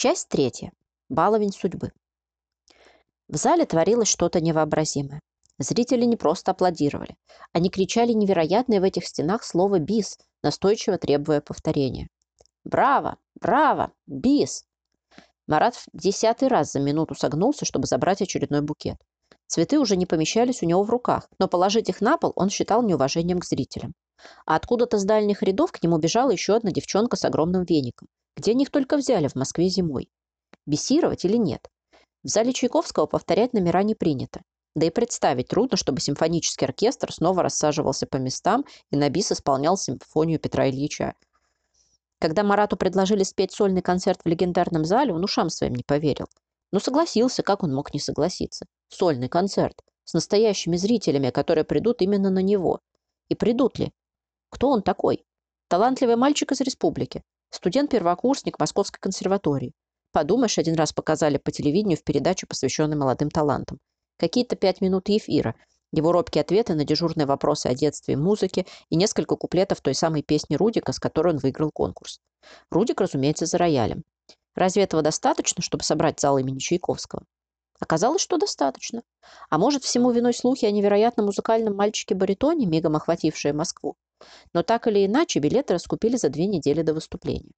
Часть третья. Баловень судьбы. В зале творилось что-то невообразимое. Зрители не просто аплодировали. Они кричали невероятное в этих стенах слово «бис», настойчиво требуя повторения. «Браво! Браво! Бис!» Марат в десятый раз за минуту согнулся, чтобы забрать очередной букет. Цветы уже не помещались у него в руках, но положить их на пол он считал неуважением к зрителям. А откуда-то с дальних рядов к нему бежала еще одна девчонка с огромным веником. Где них только взяли в Москве зимой? Бесировать или нет? В зале Чайковского повторять номера не принято. Да и представить трудно, чтобы симфонический оркестр снова рассаживался по местам и на бис исполнял симфонию Петра Ильича. Когда Марату предложили спеть сольный концерт в легендарном зале, он ушам своим не поверил. Но согласился, как он мог не согласиться. Сольный концерт. С настоящими зрителями, которые придут именно на него. И придут ли? Кто он такой? Талантливый мальчик из республики. Студент-первокурсник Московской консерватории. Подумаешь, один раз показали по телевидению в передачу, посвященной молодым талантам. Какие-то пять минут эфира, его робкие ответы на дежурные вопросы о детстве и музыке и несколько куплетов той самой песни Рудика, с которой он выиграл конкурс. Рудик, разумеется, за роялем. Разве этого достаточно, чтобы собрать зал имени Чайковского? Оказалось, что достаточно. А может, всему виной слухи о невероятном музыкальном мальчике-баритоне, мигом охватившие Москву. Но так или иначе, билеты раскупили за две недели до выступления.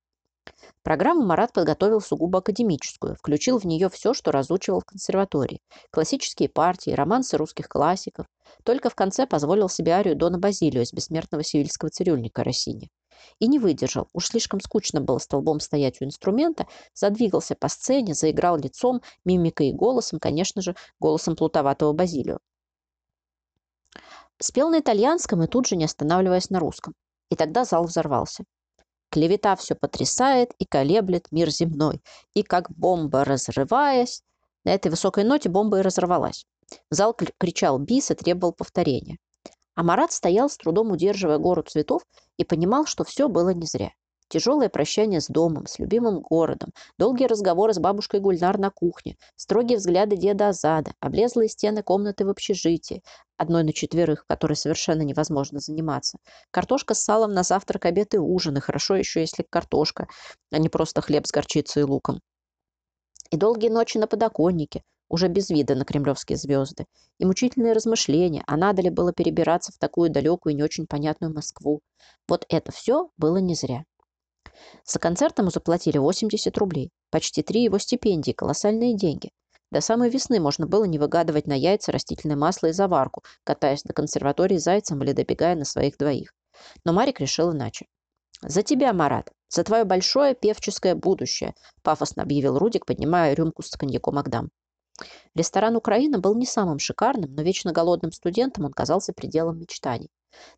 Программу Марат подготовил сугубо академическую, включил в нее все, что разучивал в консерватории. Классические партии, романсы русских классиков. Только в конце позволил себе арию Дона Базилио из бессмертного сивильского цирюльника Россини. И не выдержал, уж слишком скучно было столбом стоять у инструмента, задвигался по сцене, заиграл лицом, мимикой и голосом, конечно же, голосом плутоватого Базилио. Спел на итальянском и тут же не останавливаясь на русском. И тогда зал взорвался. Клевета все потрясает и колеблет мир земной. И как бомба разрываясь... На этой высокой ноте бомба и разорвалась. Зал кричал бис и требовал повторения. А Марат стоял, с трудом удерживая гору цветов, и понимал, что все было не зря. Тяжелое прощание с домом, с любимым городом, долгие разговоры с бабушкой Гульнар на кухне, строгие взгляды деда Азада, облезлые стены комнаты в общежитии, одной на четверых, которой совершенно невозможно заниматься, картошка с салом на завтрак, обед и ужин, и хорошо еще, если картошка, а не просто хлеб с горчицей и луком. И долгие ночи на подоконнике, уже без вида на кремлевские звезды, и мучительные размышления, а надо ли было перебираться в такую далекую и не очень понятную Москву. Вот это все было не зря. За концерт ему заплатили 80 рублей. Почти три его стипендии, колоссальные деньги. До самой весны можно было не выгадывать на яйца растительное масло и заварку, катаясь до консерватории зайцем или добегая на своих двоих. Но Марик решил иначе. «За тебя, Марат! За твое большое певческое будущее!» – пафосно объявил Рудик, поднимая рюмку с коньяком Агдам. Ресторан «Украина» был не самым шикарным, но вечно голодным студентам он казался пределом мечтаний.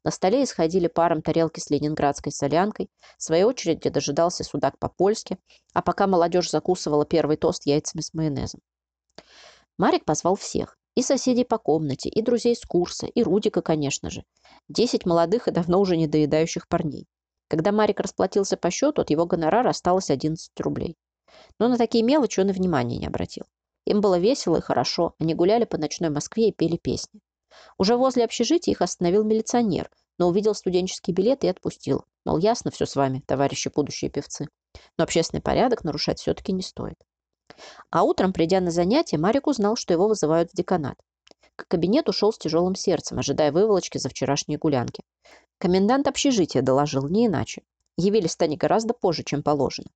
На столе исходили паром тарелки с ленинградской солянкой. В своей очереди дожидался судак по-польски, а пока молодежь закусывала первый тост яйцами с майонезом. Марик позвал всех. И соседей по комнате, и друзей с курса, и Рудика, конечно же. Десять молодых и давно уже недоедающих парней. Когда Марик расплатился по счету, от его гонорара осталось 11 рублей. Но на такие мелочи он и внимания не обратил. Им было весело и хорошо. Они гуляли по ночной Москве и пели песни. Уже возле общежития их остановил милиционер, но увидел студенческий билет и отпустил. Мол, ясно все с вами, товарищи будущие певцы. Но общественный порядок нарушать все-таки не стоит. А утром, придя на занятие, Марик узнал, что его вызывают в деканат. К кабинету шел с тяжелым сердцем, ожидая выволочки за вчерашние гулянки. Комендант общежития доложил, не иначе. Явились-то они гораздо позже, чем положено.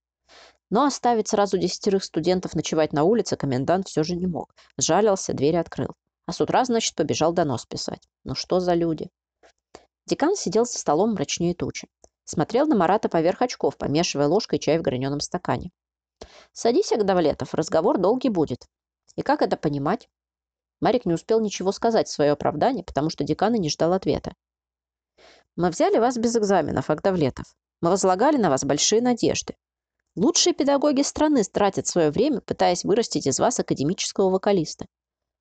Но оставить сразу десятерых студентов ночевать на улице комендант все же не мог. Сжалился, дверь открыл. А с утра, значит, побежал донос писать. Ну что за люди? Декан сидел за столом мрачнее тучи. Смотрел на Марата поверх очков, помешивая ложкой чай в граненом стакане. «Садись, Агдавлетов, разговор долгий будет». «И как это понимать?» Марик не успел ничего сказать в свое оправдание, потому что декан и не ждал ответа. «Мы взяли вас без экзаменов, Агдавлетов. Мы возлагали на вас большие надежды. Лучшие педагоги страны тратят свое время, пытаясь вырастить из вас академического вокалиста.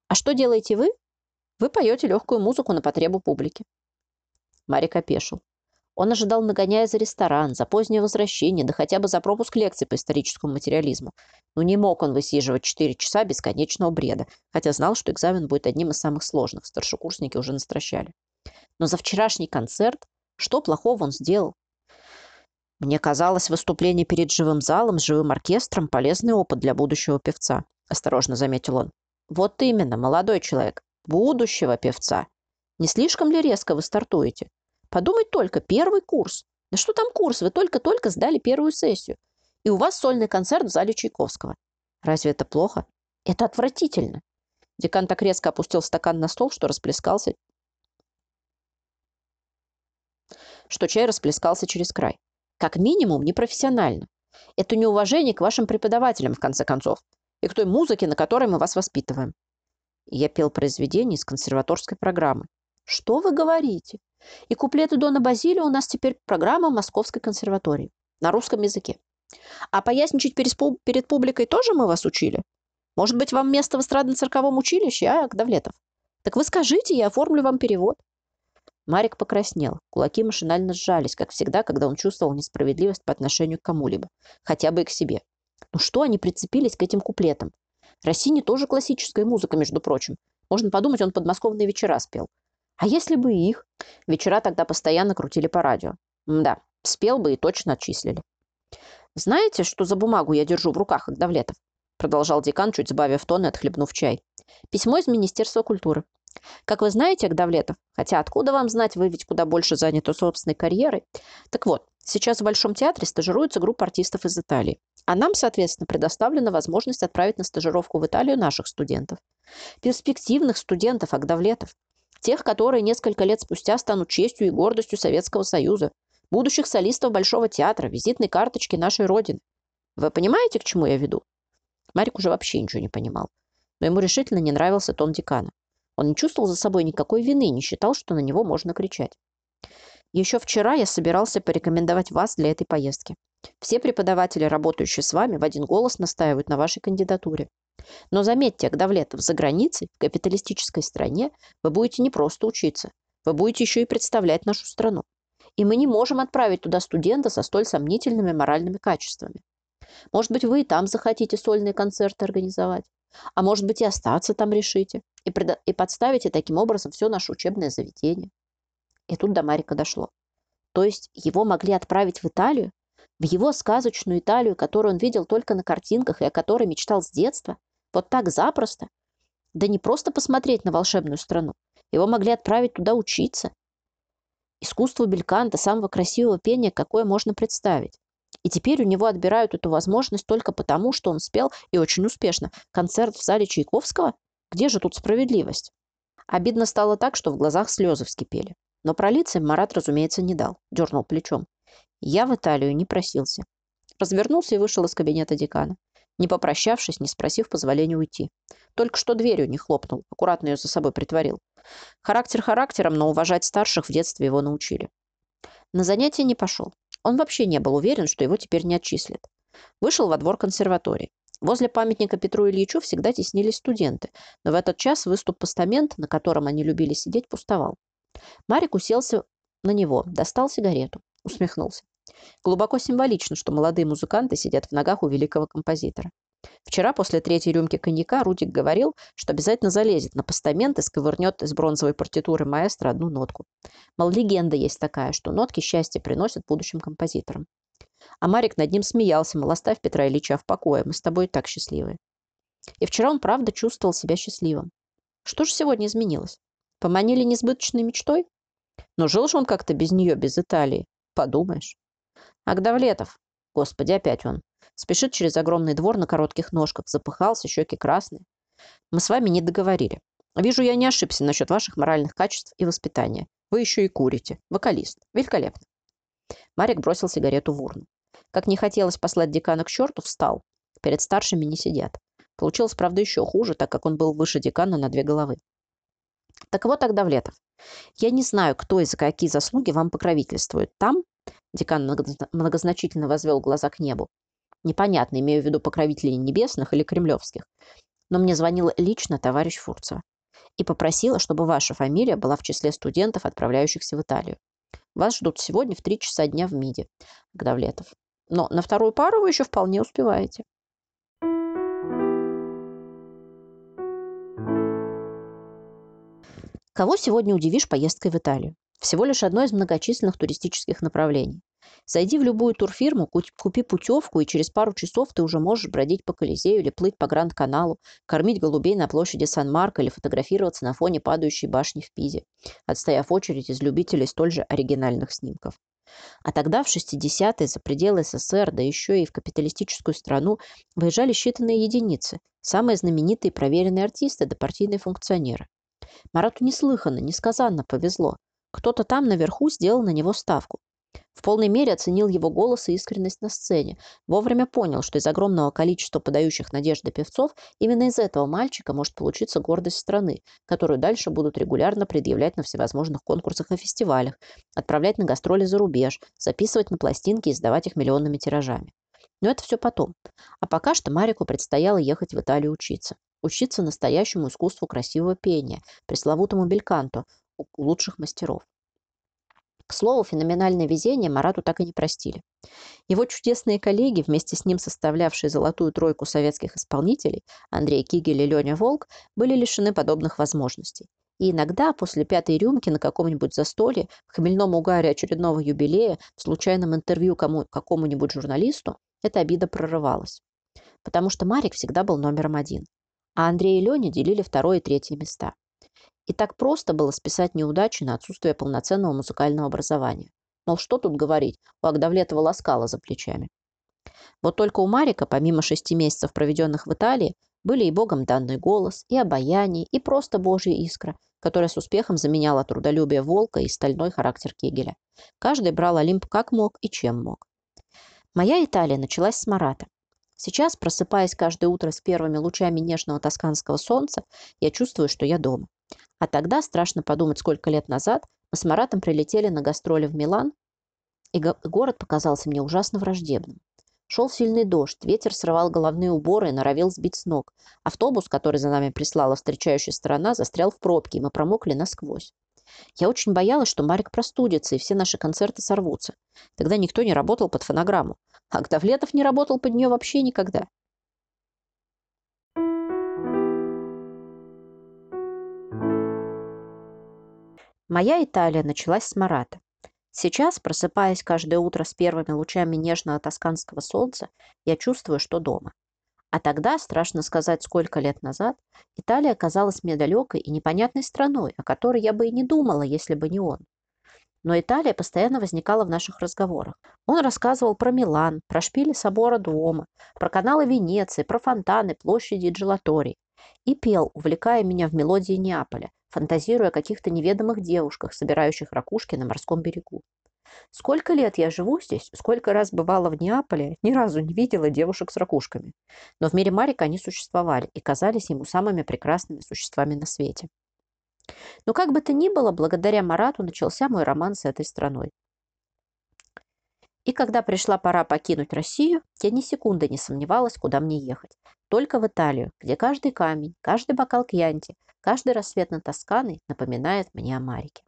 А что делаете вы? Вы поете легкую музыку на потребу публики. Марик опешил. Он ожидал, нагоняя за ресторан, за позднее возвращение, да хотя бы за пропуск лекций по историческому материализму. Но не мог он высиживать четыре часа бесконечного бреда, хотя знал, что экзамен будет одним из самых сложных, старшекурсники уже настращали. Но за вчерашний концерт что плохого он сделал? Мне казалось, выступление перед живым залом с живым оркестром – полезный опыт для будущего певца, осторожно заметил он. Вот именно, молодой человек, будущего певца. Не слишком ли резко вы стартуете? Подумать только, первый курс. Да что там курс, вы только-только сдали первую сессию. И у вас сольный концерт в зале Чайковского. Разве это плохо? Это отвратительно. Декан так резко опустил стакан на стол, что расплескался, что чай расплескался через край. Как минимум, непрофессионально. Это неуважение к вашим преподавателям, в конце концов, и к той музыке, на которой мы вас воспитываем. Я пел произведения из консерваторской программы. Что вы говорите? И куплеты Дона Базилия у нас теперь программа Московской консерватории на русском языке. А поясничать перед публикой тоже мы вас учили? Может быть, вам место в эстрадно-цирковом училище, а, Давлетов? Так вы скажите, я оформлю вам перевод. Марик покраснел. Кулаки машинально сжались, как всегда, когда он чувствовал несправедливость по отношению к кому-либо. Хотя бы и к себе. Ну что они прицепились к этим куплетам? Россини тоже классическая музыка, между прочим. Можно подумать, он подмосковные вечера спел. А если бы их? Вечера тогда постоянно крутили по радио. Да, спел бы и точно отчислили. Знаете, что за бумагу я держу в руках, Давлетов? Продолжал декан, чуть сбавив тон и отхлебнув чай. Письмо из Министерства культуры. Как вы знаете, Агдавлетов, хотя откуда вам знать, вы ведь куда больше заняты собственной карьерой. Так вот, сейчас в Большом театре стажируется группа артистов из Италии. А нам, соответственно, предоставлена возможность отправить на стажировку в Италию наших студентов. Перспективных студентов Агдавлетов. Тех, которые несколько лет спустя станут честью и гордостью Советского Союза. Будущих солистов Большого театра, визитной карточки нашей Родины. Вы понимаете, к чему я веду? Марик уже вообще ничего не понимал. Но ему решительно не нравился тон декана. Он не чувствовал за собой никакой вины, не считал, что на него можно кричать. Еще вчера я собирался порекомендовать вас для этой поездки. Все преподаватели, работающие с вами, в один голос настаивают на вашей кандидатуре. Но заметьте, Агдавлетов, за границей, в капиталистической стране, вы будете не просто учиться, вы будете еще и представлять нашу страну. И мы не можем отправить туда студента со столь сомнительными моральными качествами. Может быть, вы и там захотите сольные концерты организовать. А может быть, и остаться там решите. И, предо... и подставите таким образом все наше учебное заведение. И тут до Марика дошло. То есть его могли отправить в Италию? В его сказочную Италию, которую он видел только на картинках и о которой мечтал с детства? Вот так запросто? Да не просто посмотреть на волшебную страну. Его могли отправить туда учиться. Искусство бельканта, самого красивого пения, какое можно представить. И теперь у него отбирают эту возможность только потому, что он спел, и очень успешно, концерт в зале Чайковского? Где же тут справедливость? Обидно стало так, что в глазах слезы вскипели. Но пролиться Марат, разумеется, не дал. Дернул плечом. Я в Италию не просился. Развернулся и вышел из кабинета декана. Не попрощавшись, не спросив позволения уйти. Только что дверью не хлопнул, аккуратно ее за собой притворил. Характер характером, но уважать старших в детстве его научили. На занятия не пошел. Он вообще не был уверен, что его теперь не отчислят. Вышел во двор консерватории. Возле памятника Петру Ильичу всегда теснились студенты, но в этот час выступ постамента, на котором они любили сидеть, пустовал. Марик уселся на него, достал сигарету, усмехнулся. Глубоко символично, что молодые музыканты сидят в ногах у великого композитора. Вчера после третьей рюмки коньяка Рудик говорил, что обязательно залезет на постамент и сковырнет из бронзовой партитуры маэстро одну нотку. Мол, легенда есть такая, что нотки счастья приносят будущим композиторам. А Марик над ним смеялся, мол, оставь Петра Ильича в покое, мы с тобой так счастливы. И вчера он правда чувствовал себя счастливым. Что же сегодня изменилось? Поманили несбыточной мечтой? Но жил же он как-то без нее, без Италии. Подумаешь. Агдавлетов. Господи, опять он. Спешит через огромный двор на коротких ножках, запыхался, щеки красные. Мы с вами не договорили. Вижу, я не ошибся насчет ваших моральных качеств и воспитания. Вы еще и курите. Вокалист. Великолепно. Марик бросил сигарету в урну. Как не хотелось послать декана к черту, встал. Перед старшими не сидят. Получилось, правда, еще хуже, так как он был выше декана на две головы. Так вот, Агдавлетов, я не знаю, кто и за какие заслуги вам покровительствует. Там, декан многозначительно возвел глаза к небу, Непонятно, имею в виду покровителей небесных или кремлевских. Но мне звонил лично товарищ Фурцева и попросила, чтобы ваша фамилия была в числе студентов, отправляющихся в Италию. Вас ждут сегодня в три часа дня в МИДе, Гдавлетов. Но на вторую пару вы еще вполне успеваете. Кого сегодня удивишь поездкой в Италию? Всего лишь одно из многочисленных туристических направлений. Зайди в любую турфирму, купи путевку, и через пару часов ты уже можешь бродить по Колизею или плыть по Гранд-каналу, кормить голубей на площади Сан-Марко или фотографироваться на фоне падающей башни в Пизе, отстояв очередь из любителей столь же оригинальных снимков. А тогда, в 60-е, за пределы СССР, да еще и в капиталистическую страну, выезжали считанные единицы, самые знаменитые проверенные артисты да партийные функционеры. Марату неслыханно, несказанно повезло. Кто-то там наверху сделал на него ставку. В полной мере оценил его голос и искренность на сцене. Вовремя понял, что из огромного количества подающих надежды певцов именно из этого мальчика может получиться гордость страны, которую дальше будут регулярно предъявлять на всевозможных конкурсах и фестивалях, отправлять на гастроли за рубеж, записывать на пластинки и сдавать их миллионными тиражами. Но это все потом. А пока что Марику предстояло ехать в Италию учиться. Учиться настоящему искусству красивого пения, пресловутому бельканто, у лучших мастеров. К слову, феноменальное везение Марату так и не простили. Его чудесные коллеги, вместе с ним составлявшие золотую тройку советских исполнителей, Андрей Кигель и Леня Волк, были лишены подобных возможностей. И иногда, после пятой рюмки на каком-нибудь застолье, в хмельном угаре очередного юбилея, в случайном интервью кому, какому-нибудь журналисту, эта обида прорывалась. Потому что Марик всегда был номером один. А Андрей и Леня делили второе и третье места. И так просто было списать неудачи на отсутствие полноценного музыкального образования. Мол, что тут говорить, у Агдавлетова ласкала за плечами. Вот только у Марика, помимо шести месяцев, проведенных в Италии, были и богом данный голос, и обаяние, и просто божья искра, которая с успехом заменяла трудолюбие волка и стальной характер Кегеля. Каждый брал Олимп как мог и чем мог. Моя Италия началась с Марата. Сейчас, просыпаясь каждое утро с первыми лучами нежного тосканского солнца, я чувствую, что я дома. А тогда, страшно подумать, сколько лет назад, мы с Маратом прилетели на гастроли в Милан, и город показался мне ужасно враждебным. Шел сильный дождь, ветер срывал головные уборы и норовил сбить с ног. Автобус, который за нами прислала встречающая сторона, застрял в пробке, и мы промокли насквозь. Я очень боялась, что Марик простудится, и все наши концерты сорвутся. Тогда никто не работал под фонограмму. А Гдавлетов не работал под нее вообще никогда. Моя Италия началась с Марата. Сейчас, просыпаясь каждое утро с первыми лучами нежного тосканского солнца, я чувствую, что дома. А тогда, страшно сказать, сколько лет назад, Италия казалась мне далекой и непонятной страной, о которой я бы и не думала, если бы не он. Но Италия постоянно возникала в наших разговорах. Он рассказывал про Милан, про шпили собора Дуома, про каналы Венеции, про фонтаны, площади и джелаторий. И пел, увлекая меня в мелодии Неаполя, фантазируя о каких-то неведомых девушках, собирающих ракушки на морском берегу. Сколько лет я живу здесь, сколько раз бывала в Неаполе, ни разу не видела девушек с ракушками. Но в мире Марика они существовали и казались ему самыми прекрасными существами на свете. Но как бы то ни было, благодаря Марату начался мой роман с этой страной. И когда пришла пора покинуть Россию, я ни секунды не сомневалась, куда мне ехать. Только в Италию, где каждый камень, каждый бокал кьянти, каждый рассвет над Тосканой напоминает мне о Марике.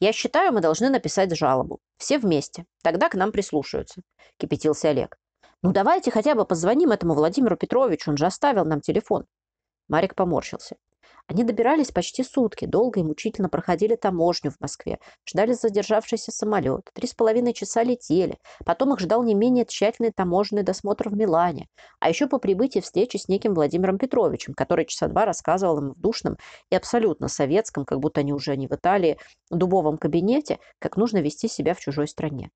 «Я считаю, мы должны написать жалобу. Все вместе. Тогда к нам прислушаются», – кипятился Олег. «Ну давайте хотя бы позвоним этому Владимиру Петровичу, он же оставил нам телефон». Марик поморщился. Они добирались почти сутки, долго и мучительно проходили таможню в Москве, ждали задержавшийся самолет, три с половиной часа летели, потом их ждал не менее тщательный таможенный досмотр в Милане, а еще по прибытии встречи с неким Владимиром Петровичем, который часа два рассказывал им в душном и абсолютно советском, как будто они уже не в Италии, дубовом кабинете, как нужно вести себя в чужой стране.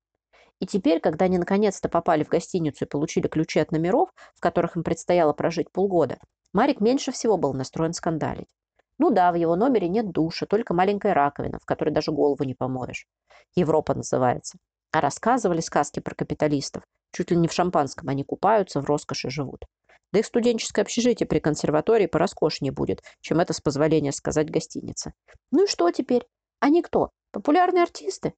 И теперь, когда они наконец-то попали в гостиницу и получили ключи от номеров, в которых им предстояло прожить полгода, Марик меньше всего был настроен скандалить. Ну да, в его номере нет душа, только маленькая раковина, в которой даже голову не помоешь. Европа называется. А рассказывали сказки про капиталистов. Чуть ли не в шампанском они купаются, в роскоши живут. Да их студенческое общежитие при консерватории пороскошнее будет, чем это, с позволения сказать, гостиница. Ну и что теперь? Они кто? Популярные артисты?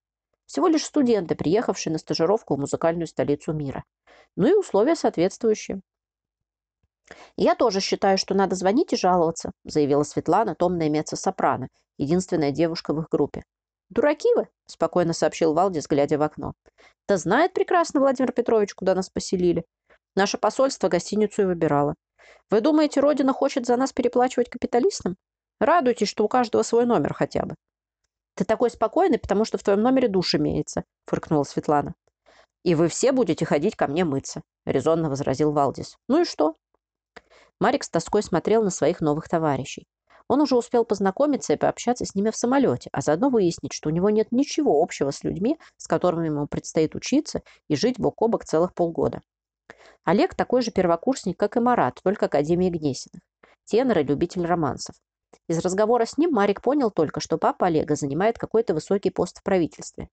Всего лишь студенты, приехавшие на стажировку в музыкальную столицу мира. Ну и условия соответствующие. «Я тоже считаю, что надо звонить и жаловаться», заявила Светлана, томная меца-сопрано, единственная девушка в их группе. «Дураки вы», – спокойно сообщил Валдис, глядя в окно. «Да знает прекрасно Владимир Петрович, куда нас поселили. Наше посольство гостиницу и выбирало. Вы думаете, Родина хочет за нас переплачивать капиталистам? Радуйтесь, что у каждого свой номер хотя бы. Ты такой спокойный, потому что в твоем номере душ имеется, фыркнула Светлана. И вы все будете ходить ко мне мыться, резонно возразил Валдис. Ну и что? Марик с тоской смотрел на своих новых товарищей. Он уже успел познакомиться и пообщаться с ними в самолете, а заодно выяснить, что у него нет ничего общего с людьми, с которыми ему предстоит учиться и жить бок о бок целых полгода. Олег такой же первокурсник, как и Марат, только Академии Гнесиных. Тенор и любитель романсов. Из разговора с ним Марик понял только, что папа Олега занимает какой-то высокий пост в правительстве.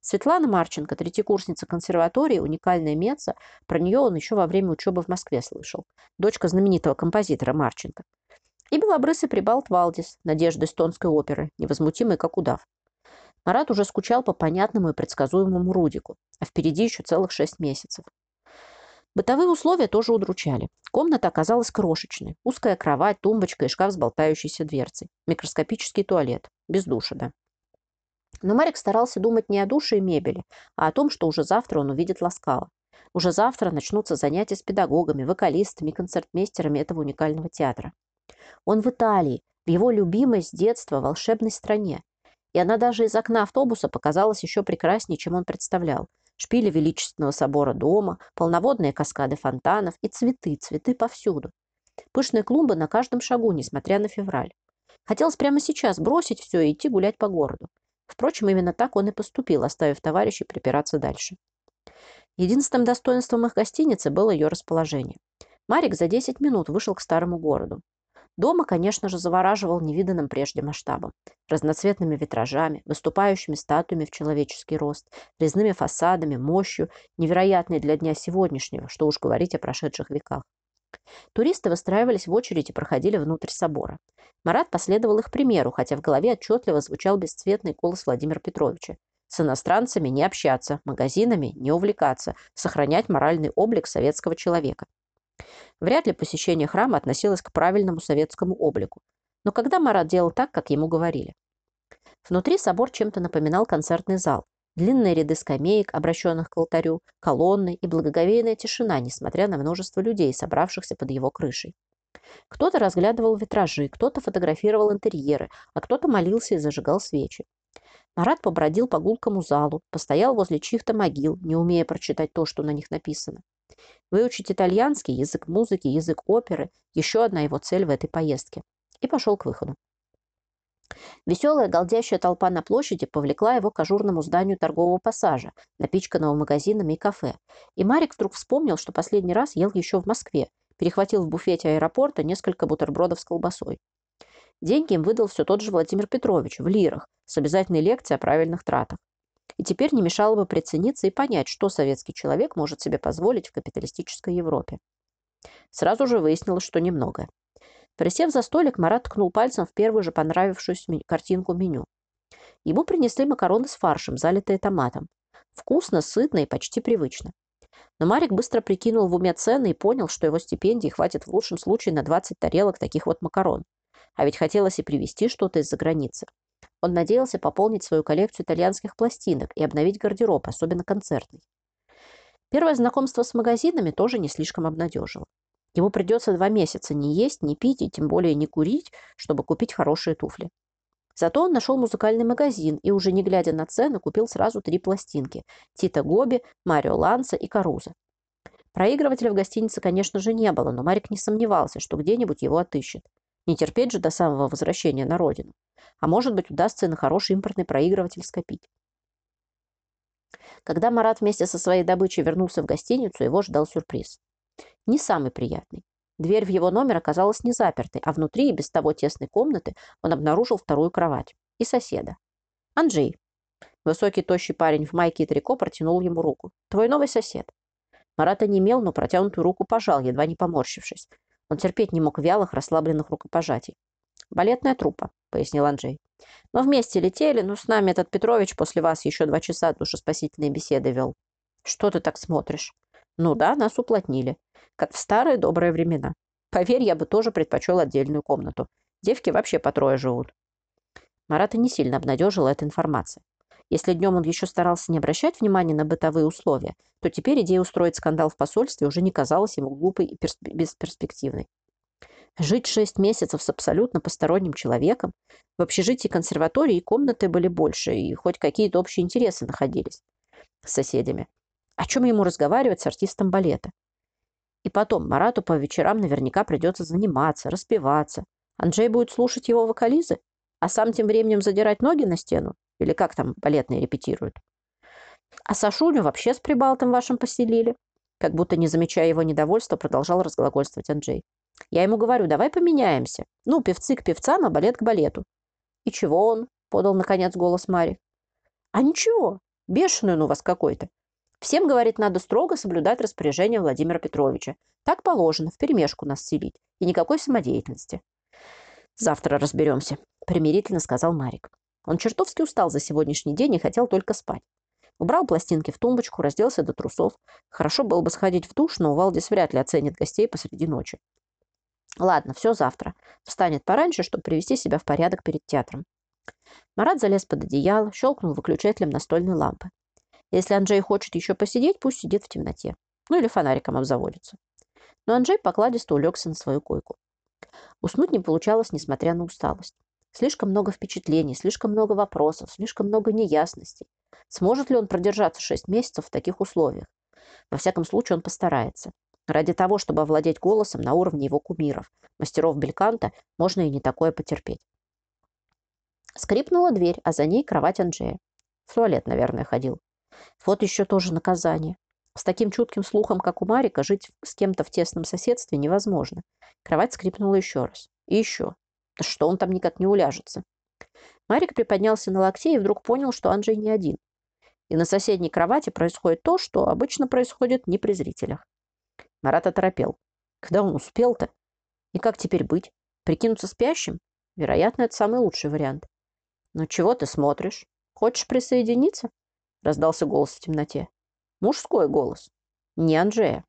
Светлана Марченко, третьекурсница консерватории, уникальная меца, про нее он еще во время учебы в Москве слышал. Дочка знаменитого композитора Марченко. И белобрысый прибалт Валдис, надежда эстонской оперы, невозмутимый, как удав. Марат уже скучал по понятному и предсказуемому Рудику, а впереди еще целых шесть месяцев. Бытовые условия тоже удручали. Комната оказалась крошечной. Узкая кровать, тумбочка и шкаф с болтающейся дверцей. Микроскопический туалет. Без душа, да. Но Марик старался думать не о душе и мебели, а о том, что уже завтра он увидит Ласкала. Уже завтра начнутся занятия с педагогами, вокалистами концертмейстерами этого уникального театра. Он в Италии, в его любимой с детства волшебной стране. И она даже из окна автобуса показалась еще прекраснее, чем он представлял. Шпили величественного собора дома, полноводные каскады фонтанов и цветы, цветы повсюду. Пышные клумбы на каждом шагу, несмотря на февраль. Хотелось прямо сейчас бросить все и идти гулять по городу. Впрочем, именно так он и поступил, оставив товарищей припираться дальше. Единственным достоинством их гостиницы было ее расположение. Марик за 10 минут вышел к старому городу. Дома, конечно же, завораживал невиданным прежде масштабом. Разноцветными витражами, выступающими статуями в человеческий рост, резными фасадами, мощью, невероятной для дня сегодняшнего, что уж говорить о прошедших веках. Туристы выстраивались в очередь и проходили внутрь собора. Марат последовал их примеру, хотя в голове отчетливо звучал бесцветный голос Владимира Петровича. С иностранцами не общаться, магазинами не увлекаться, сохранять моральный облик советского человека. Вряд ли посещение храма относилось к правильному советскому облику. Но когда Марат делал так, как ему говорили? Внутри собор чем-то напоминал концертный зал. Длинные ряды скамеек, обращенных к алтарю, колонны и благоговейная тишина, несмотря на множество людей, собравшихся под его крышей. Кто-то разглядывал витражи, кто-то фотографировал интерьеры, а кто-то молился и зажигал свечи. Марат побродил по гулкому залу, постоял возле чьих-то могил, не умея прочитать то, что на них написано. Выучить итальянский, язык музыки, язык оперы – еще одна его цель в этой поездке. И пошел к выходу. Веселая, галдящая толпа на площади повлекла его к ажурному зданию торгового пассажа, напичканного магазинами и кафе. И Марик вдруг вспомнил, что последний раз ел еще в Москве, перехватил в буфете аэропорта несколько бутербродов с колбасой. Деньги им выдал все тот же Владимир Петрович в лирах с обязательной лекцией о правильных тратах. И теперь не мешало бы прицениться и понять, что советский человек может себе позволить в капиталистической Европе. Сразу же выяснилось, что немного. Присев за столик, Марат ткнул пальцем в первую же понравившуюся картинку меню. Ему принесли макароны с фаршем, залитые томатом. Вкусно, сытно и почти привычно. Но Марик быстро прикинул в уме цены и понял, что его стипендии хватит в лучшем случае на 20 тарелок таких вот макарон. А ведь хотелось и привезти что-то из-за границы. Он надеялся пополнить свою коллекцию итальянских пластинок и обновить гардероб, особенно концертный. Первое знакомство с магазинами тоже не слишком обнадежило. Ему придется два месяца не есть, не пить и тем более не курить, чтобы купить хорошие туфли. Зато он нашел музыкальный магазин и, уже не глядя на цены, купил сразу три пластинки – Тита Гоби, Марио Ланса и Каруза. Проигрывателя в гостинице, конечно же, не было, но Марик не сомневался, что где-нибудь его отыщет. Не терпеть же до самого возвращения на родину. А может быть, удастся и на хороший импортный проигрыватель скопить. Когда Марат вместе со своей добычей вернулся в гостиницу, его ждал сюрприз. Не самый приятный. Дверь в его номер оказалась не запертой, а внутри и без того тесной комнаты он обнаружил вторую кровать и соседа. Анджей. Высокий, тощий парень в майке и трико протянул ему руку. «Твой новый сосед». Марат онемел, но протянутую руку пожал, едва не поморщившись. Он терпеть не мог вялых, расслабленных рукопожатий. «Балетная труппа», — пояснил Анджей. «Мы вместе летели, но с нами этот Петрович после вас еще два часа душеспасительные беседы вел». «Что ты так смотришь?» «Ну да, нас уплотнили. Как в старые добрые времена. Поверь, я бы тоже предпочел отдельную комнату. Девки вообще по трое живут». Марата не сильно обнадежила эта информация. Если днем он еще старался не обращать внимания на бытовые условия, то теперь идея устроить скандал в посольстве уже не казалась ему глупой и бесперспективной. Жить шесть месяцев с абсолютно посторонним человеком. В общежитии консерватории комнаты были больше, и хоть какие-то общие интересы находились с соседями. О чем ему разговаривать с артистом балета? И потом, Марату по вечерам наверняка придется заниматься, распеваться. Анджей будет слушать его вокализы, а сам тем временем задирать ноги на стену? Или как там балетные репетируют? А Сашуню вообще с прибалтом вашим поселили. Как будто не замечая его недовольства, продолжал разглагольствовать Анджей. Я ему говорю, давай поменяемся. Ну, певцы к певцам, а балет к балету. И чего он? Подал, наконец, голос Мари. А ничего, бешеный он у вас какой-то. Всем, говорит, надо строго соблюдать распоряжение Владимира Петровича. Так положено, в перемешку нас селить. И никакой самодеятельности. Завтра разберемся, примирительно сказал Марик. Он чертовски устал за сегодняшний день и хотел только спать. Убрал пластинки в тумбочку, разделся до трусов. Хорошо было бы сходить в душ, но Валдис вряд ли оценит гостей посреди ночи. Ладно, все завтра. Встанет пораньше, чтобы привести себя в порядок перед театром. Марат залез под одеяло, щелкнул выключателем настольной лампы. Если Анджей хочет еще посидеть, пусть сидит в темноте. Ну или фонариком обзаводится. Но Анджей покладисто улегся на свою койку. Уснуть не получалось, несмотря на усталость. Слишком много впечатлений, слишком много вопросов, слишком много неясностей. Сможет ли он продержаться шесть месяцев в таких условиях? Во всяком случае, он постарается. Ради того, чтобы овладеть голосом на уровне его кумиров, мастеров бельканта, можно и не такое потерпеть. Скрипнула дверь, а за ней кровать Анджея. В туалет, наверное, ходил. Вот еще тоже наказание. С таким чутким слухом, как у Марика, жить с кем-то в тесном соседстве невозможно. Кровать скрипнула еще раз. И еще. Что он там никак не уляжется? Марик приподнялся на локте и вдруг понял, что Анджей не один и на соседней кровати происходит то, что обычно происходит не при зрителях. Марат оторопел. Когда он успел-то? И как теперь быть? Прикинуться спящим? Вероятно, это самый лучший вариант. «Ну чего ты смотришь? Хочешь присоединиться?» Раздался голос в темноте. Мужской голос. Не Анжея.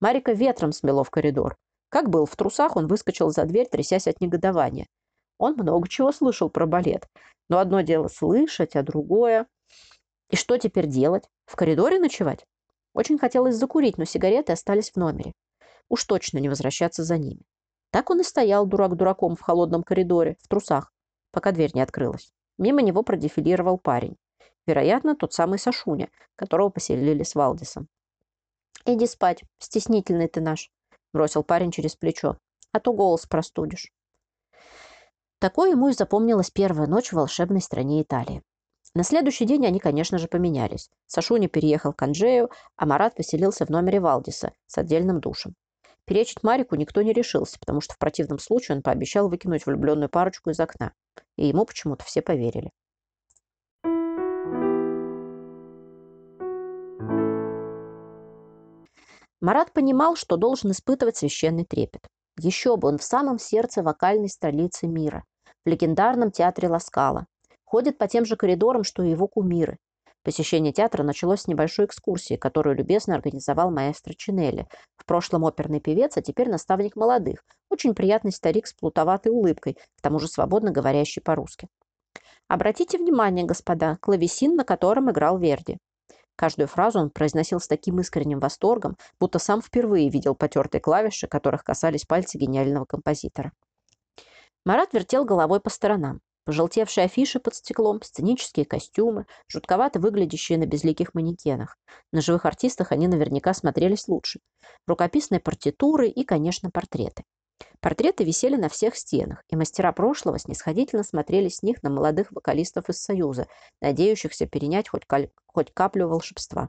Марика ветром смело в коридор. Как был в трусах, он выскочил за дверь, трясясь от негодования. Он много чего слышал про балет. Но одно дело слышать, а другое... И что теперь делать? В коридоре ночевать? Очень хотелось закурить, но сигареты остались в номере. Уж точно не возвращаться за ними. Так он и стоял дурак дураком в холодном коридоре, в трусах, пока дверь не открылась. Мимо него продефилировал парень. Вероятно, тот самый Сашуня, которого поселили с Валдисом. «Иди спать, стеснительный ты наш», – бросил парень через плечо. «А то голос простудишь». Такой ему и запомнилась первая ночь в волшебной стране Италии. На следующий день они, конечно же, поменялись. Сашуни переехал к Анджею, а Марат поселился в номере Валдиса с отдельным душем. Перечить Марику никто не решился, потому что в противном случае он пообещал выкинуть влюбленную парочку из окна. И ему почему-то все поверили. Марат понимал, что должен испытывать священный трепет. Еще бы, он в самом сердце вокальной столицы мира, в легендарном театре Ласкала, Ходит по тем же коридорам, что и его кумиры. Посещение театра началось с небольшой экскурсии, которую любезно организовал маэстро Чинелли. В прошлом оперный певец, а теперь наставник молодых. Очень приятный старик с плутоватой улыбкой, к тому же свободно говорящий по-русски. Обратите внимание, господа, клавесин, на котором играл Верди. Каждую фразу он произносил с таким искренним восторгом, будто сам впервые видел потертые клавиши, которых касались пальцы гениального композитора. Марат вертел головой по сторонам. Пожелтевшие афиши под стеклом, сценические костюмы, жутковато выглядящие на безликих манекенах. На живых артистах они наверняка смотрелись лучше. Рукописные партитуры и, конечно, портреты. Портреты висели на всех стенах, и мастера прошлого снисходительно смотрели с них на молодых вокалистов из Союза, надеющихся перенять хоть, хоть каплю волшебства.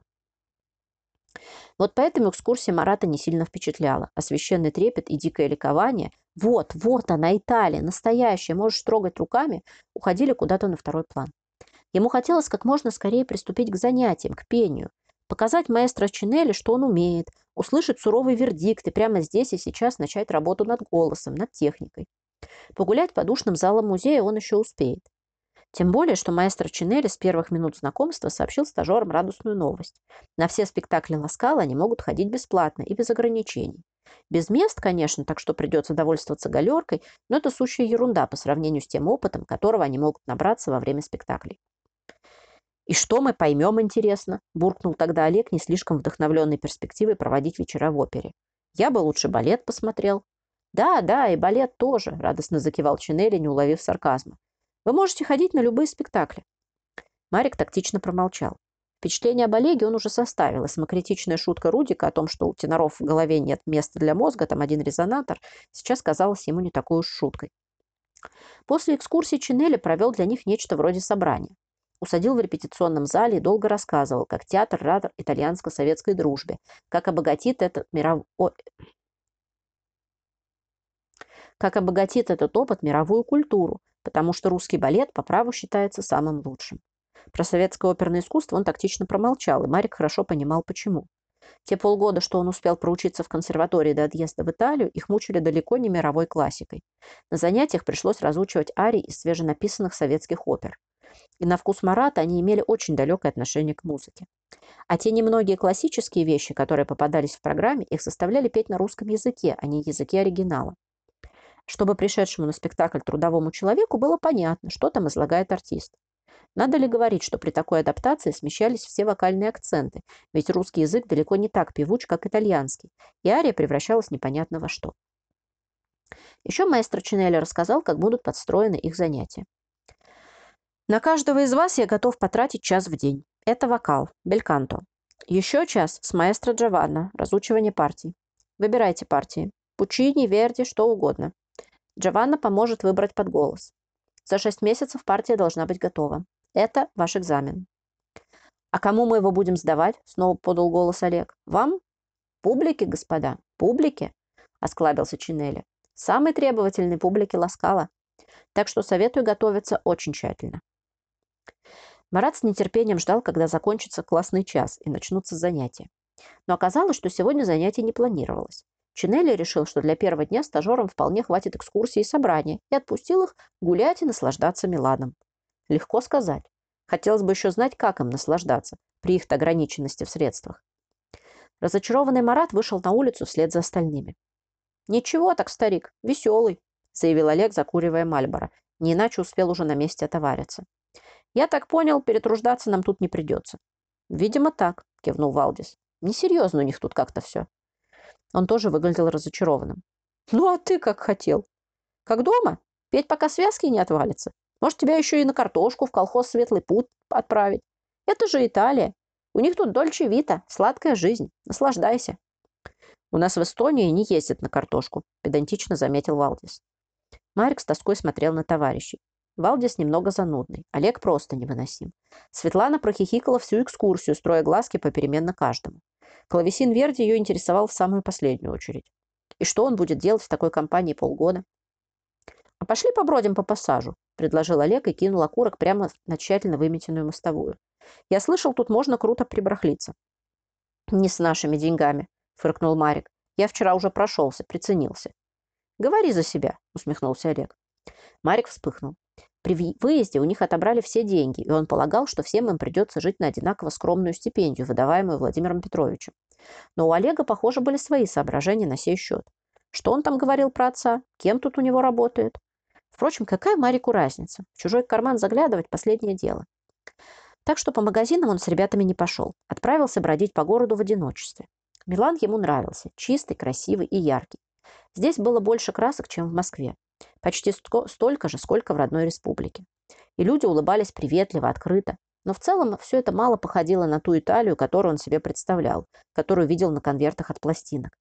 Вот поэтому экскурсия Марата не сильно впечатляла, а священный трепет и дикое ликование «Вот, вот она, Италия, настоящая, можешь трогать руками» уходили куда-то на второй план. Ему хотелось как можно скорее приступить к занятиям, к пению, показать маэстро Чинелли, что он умеет, услышать суровый вердикт и прямо здесь и сейчас начать работу над голосом, над техникой. Погулять по душным залам музея он еще успеет. Тем более, что маэстро Чинелли с первых минут знакомства сообщил стажерам радостную новость. На все спектакли Ласкала они могут ходить бесплатно и без ограничений. Без мест, конечно, так что придется довольствоваться галеркой, но это сущая ерунда по сравнению с тем опытом, которого они могут набраться во время спектаклей. «И что мы поймем, интересно?» – буркнул тогда Олег, не слишком вдохновленный перспективой проводить вечера в опере. «Я бы лучше балет посмотрел». «Да, да, и балет тоже», – радостно закивал Чинели, не уловив сарказма. «Вы можете ходить на любые спектакли». Марик тактично промолчал. Впечатление об Олеге он уже составил, и самокритичная шутка Рудика о том, что у теноров в голове нет места для мозга, там один резонатор, сейчас казалась ему не такой уж шуткой. После экскурсии Чинели провел для них нечто вроде собрания. Усадил в репетиционном зале и долго рассказывал, как театр рад итальянско-советской дружбе, как обогатит этот миров... как обогатит этот опыт мировую культуру, потому что русский балет по праву считается самым лучшим. Про советское оперное искусство он тактично промолчал, и Марик хорошо понимал, почему. Те полгода, что он успел проучиться в консерватории до отъезда в Италию, их мучили далеко не мировой классикой. На занятиях пришлось разучивать арии из свеженаписанных советских опер и на вкус Марата они имели очень далекое отношение к музыке. А те немногие классические вещи, которые попадались в программе, их заставляли петь на русском языке, а не языке оригинала. Чтобы пришедшему на спектакль трудовому человеку было понятно, что там излагает артист. Надо ли говорить, что при такой адаптации смещались все вокальные акценты, ведь русский язык далеко не так певуч, как итальянский, и ария превращалась непонятно во что. Еще маэстро Чинелли рассказал, как будут подстроены их занятия. На каждого из вас я готов потратить час в день. Это вокал, бельканто. Еще час с маэстро Джованна, разучивание партий. Выбирайте партии. Пучини, Верди, что угодно. Джованна поможет выбрать под голос. За шесть месяцев партия должна быть готова. Это ваш экзамен. «А кому мы его будем сдавать?» – снова подал голос Олег. «Вам? Публике, господа, публике!» – осклабился Чинели. «Самой требовательной публике Ласкала. Так что советую готовиться очень тщательно. Марат с нетерпением ждал, когда закончится классный час и начнутся занятия. Но оказалось, что сегодня занятий не планировалось. Чинелли решил, что для первого дня стажерам вполне хватит экскурсии и собрания, и отпустил их гулять и наслаждаться Миланом. Легко сказать. Хотелось бы еще знать, как им наслаждаться при их ограниченности в средствах. Разочарованный Марат вышел на улицу вслед за остальными. «Ничего так, старик, веселый», — заявил Олег, закуривая Мальборо. Не иначе успел уже на месте отовариться. «Я так понял, перетруждаться нам тут не придется». «Видимо, так», – кивнул Валдис. «Несерьезно у них тут как-то все». Он тоже выглядел разочарованным. «Ну, а ты как хотел?» «Как дома? Петь, пока связки не отвалятся. Может, тебя еще и на картошку в колхоз «Светлый путь» отправить. Это же Италия. У них тут дольче вита, сладкая жизнь. Наслаждайся». «У нас в Эстонии не ездят на картошку», – педантично заметил Валдис. Марик с тоской смотрел на товарищей. Валдис немного занудный. Олег просто невыносим. Светлана прохихикала всю экскурсию, строя глазки попеременно каждому. Клавесин Верди ее интересовал в самую последнюю очередь. И что он будет делать в такой компании полгода? «А пошли побродим по пассажу», – предложил Олег и кинул окурок прямо на тщательно выметенную мостовую. «Я слышал, тут можно круто прибрахлиться». «Не с нашими деньгами», – фыркнул Марик. «Я вчера уже прошелся, приценился». «Говори за себя», – усмехнулся Олег. Марик вспыхнул. При выезде у них отобрали все деньги, и он полагал, что всем им придется жить на одинаково скромную стипендию, выдаваемую Владимиром Петровичем. Но у Олега, похоже, были свои соображения на сей счет. Что он там говорил про отца? Кем тут у него работает? Впрочем, какая Марику разница? В чужой карман заглядывать – последнее дело. Так что по магазинам он с ребятами не пошел. Отправился бродить по городу в одиночестве. Милан ему нравился. Чистый, красивый и яркий. Здесь было больше красок, чем в Москве. Почти столько же, сколько в родной республике. И люди улыбались приветливо, открыто. Но в целом все это мало походило на ту Италию, которую он себе представлял, которую видел на конвертах от пластинок.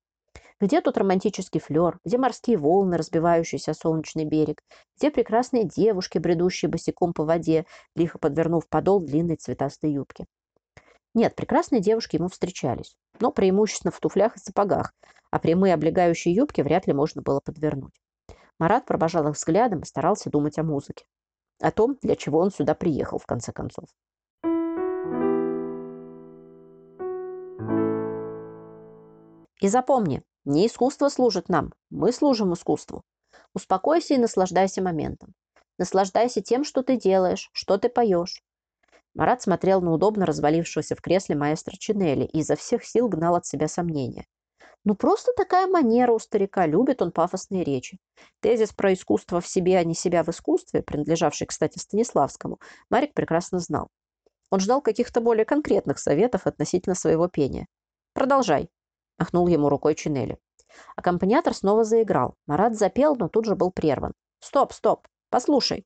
Где тут романтический флер, где морские волны, разбивающиеся о солнечный берег, где прекрасные девушки, бредущие босиком по воде, лихо подвернув подол длинной цветастой юбки. Нет, прекрасные девушки ему встречались, но преимущественно в туфлях и сапогах, а прямые облегающие юбки вряд ли можно было подвернуть. Марат провожал их взглядом и старался думать о музыке. О том, для чего он сюда приехал, в конце концов. И запомни, не искусство служит нам, мы служим искусству. Успокойся и наслаждайся моментом. Наслаждайся тем, что ты делаешь, что ты поешь. Марат смотрел на удобно развалившегося в кресле маэстро Чинелли и изо всех сил гнал от себя сомнения. Ну, просто такая манера у старика, любит он пафосные речи. Тезис про искусство в себе, а не себя в искусстве, принадлежавший, кстати, Станиславскому, Марик прекрасно знал. Он ждал каких-то более конкретных советов относительно своего пения. «Продолжай», – махнул ему рукой Чинели. Аккомпаниатор снова заиграл. Марат запел, но тут же был прерван. «Стоп, стоп! Послушай.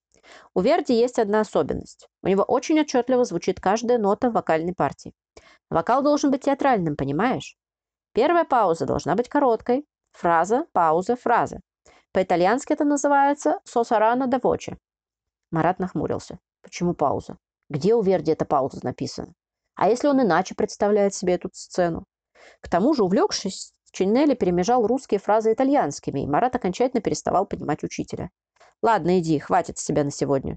У Верди есть одна особенность. У него очень отчетливо звучит каждая нота в вокальной партии. Вокал должен быть театральным, понимаешь? Первая пауза должна быть короткой. Фраза, пауза, фраза. По-итальянски это называется «сосарана да воче». Марат нахмурился. Почему пауза? Где у Верди эта пауза написана? А если он иначе представляет себе эту сцену? К тому же, увлекшись, Чинелли перемежал русские фразы итальянскими, и Марат окончательно переставал понимать учителя. «Ладно, иди, хватит с себя на сегодня.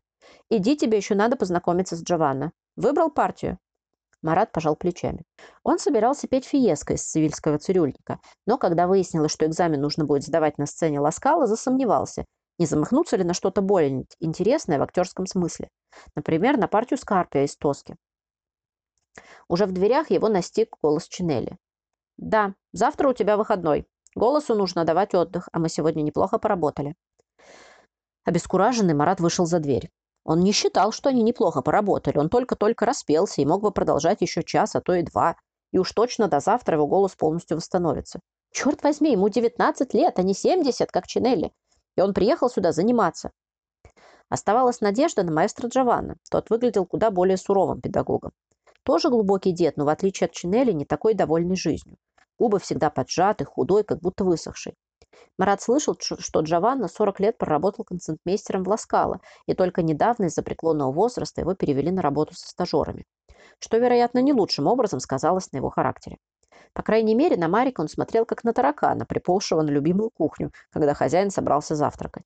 Иди, тебе еще надо познакомиться с Джованна. Выбрал партию?» Марат пожал плечами. Он собирался петь фиеско из цивильского цирюльника, но когда выяснилось, что экзамен нужно будет сдавать на сцене Ласкала, засомневался, не замахнуться ли на что-то более интересное в актерском смысле. Например, на партию Скарпия из Тоски. Уже в дверях его настиг голос Чинелли. «Да, завтра у тебя выходной. Голосу нужно давать отдых, а мы сегодня неплохо поработали». Обескураженный Марат вышел за дверь. Он не считал, что они неплохо поработали. Он только-только распелся и мог бы продолжать еще час, а то и два. И уж точно до завтра его голос полностью восстановится. Черт возьми, ему 19 лет, а не 70, как Чинелли. И он приехал сюда заниматься. Оставалась надежда на маэстро Джованна. Тот выглядел куда более суровым педагогом. Тоже глубокий дед, но в отличие от Чинелли не такой довольный жизнью. Губы всегда поджаты, худой, как будто высохший. Марат слышал, что Джованна 40 лет проработал концентмейстером в Ласкало, и только недавно из-за преклонного возраста его перевели на работу со стажерами, что, вероятно, не лучшим образом сказалось на его характере. По крайней мере, на Марика он смотрел как на таракана, приползшего на любимую кухню, когда хозяин собрался завтракать.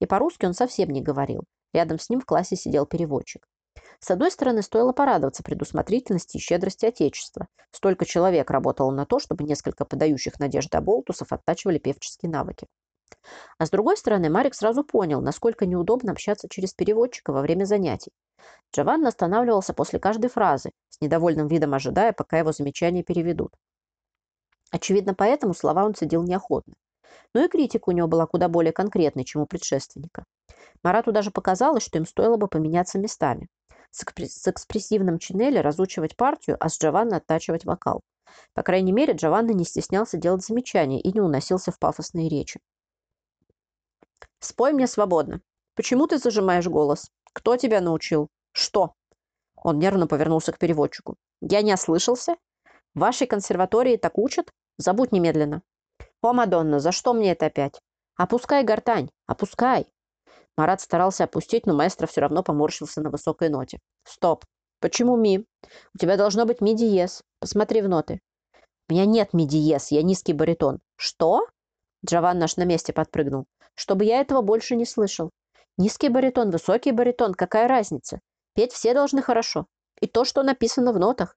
И по-русски он совсем не говорил. Рядом с ним в классе сидел переводчик. С одной стороны, стоило порадоваться предусмотрительности и щедрости Отечества. Столько человек работало на то, чтобы несколько подающих надежды оболтусов оттачивали певческие навыки. А с другой стороны, Марик сразу понял, насколько неудобно общаться через переводчика во время занятий. Джованна останавливался после каждой фразы, с недовольным видом ожидая, пока его замечания переведут. Очевидно, поэтому слова он цедил неохотно. Но и критика у него была куда более конкретной, чем у предшественника. Марату даже показалось, что им стоило бы поменяться местами с экспрессивным Чинелли разучивать партию, а с Джованна оттачивать вокал. По крайней мере, Джованна не стеснялся делать замечания и не уносился в пафосные речи. «Спой мне свободно. Почему ты зажимаешь голос? Кто тебя научил? Что?» Он нервно повернулся к переводчику. «Я не ослышался? В вашей консерватории так учат? Забудь немедленно». «О, Мадонна, за что мне это опять?» «Опускай гортань, опускай!» Марат старался опустить, но маэстро все равно поморщился на высокой ноте. «Стоп! Почему ми? У тебя должно быть ми диез. Посмотри в ноты». «У меня нет ми диез, я низкий баритон». «Что?» Джован наш на месте подпрыгнул. «Чтобы я этого больше не слышал. Низкий баритон, высокий баритон, какая разница? Петь все должны хорошо. И то, что написано в нотах.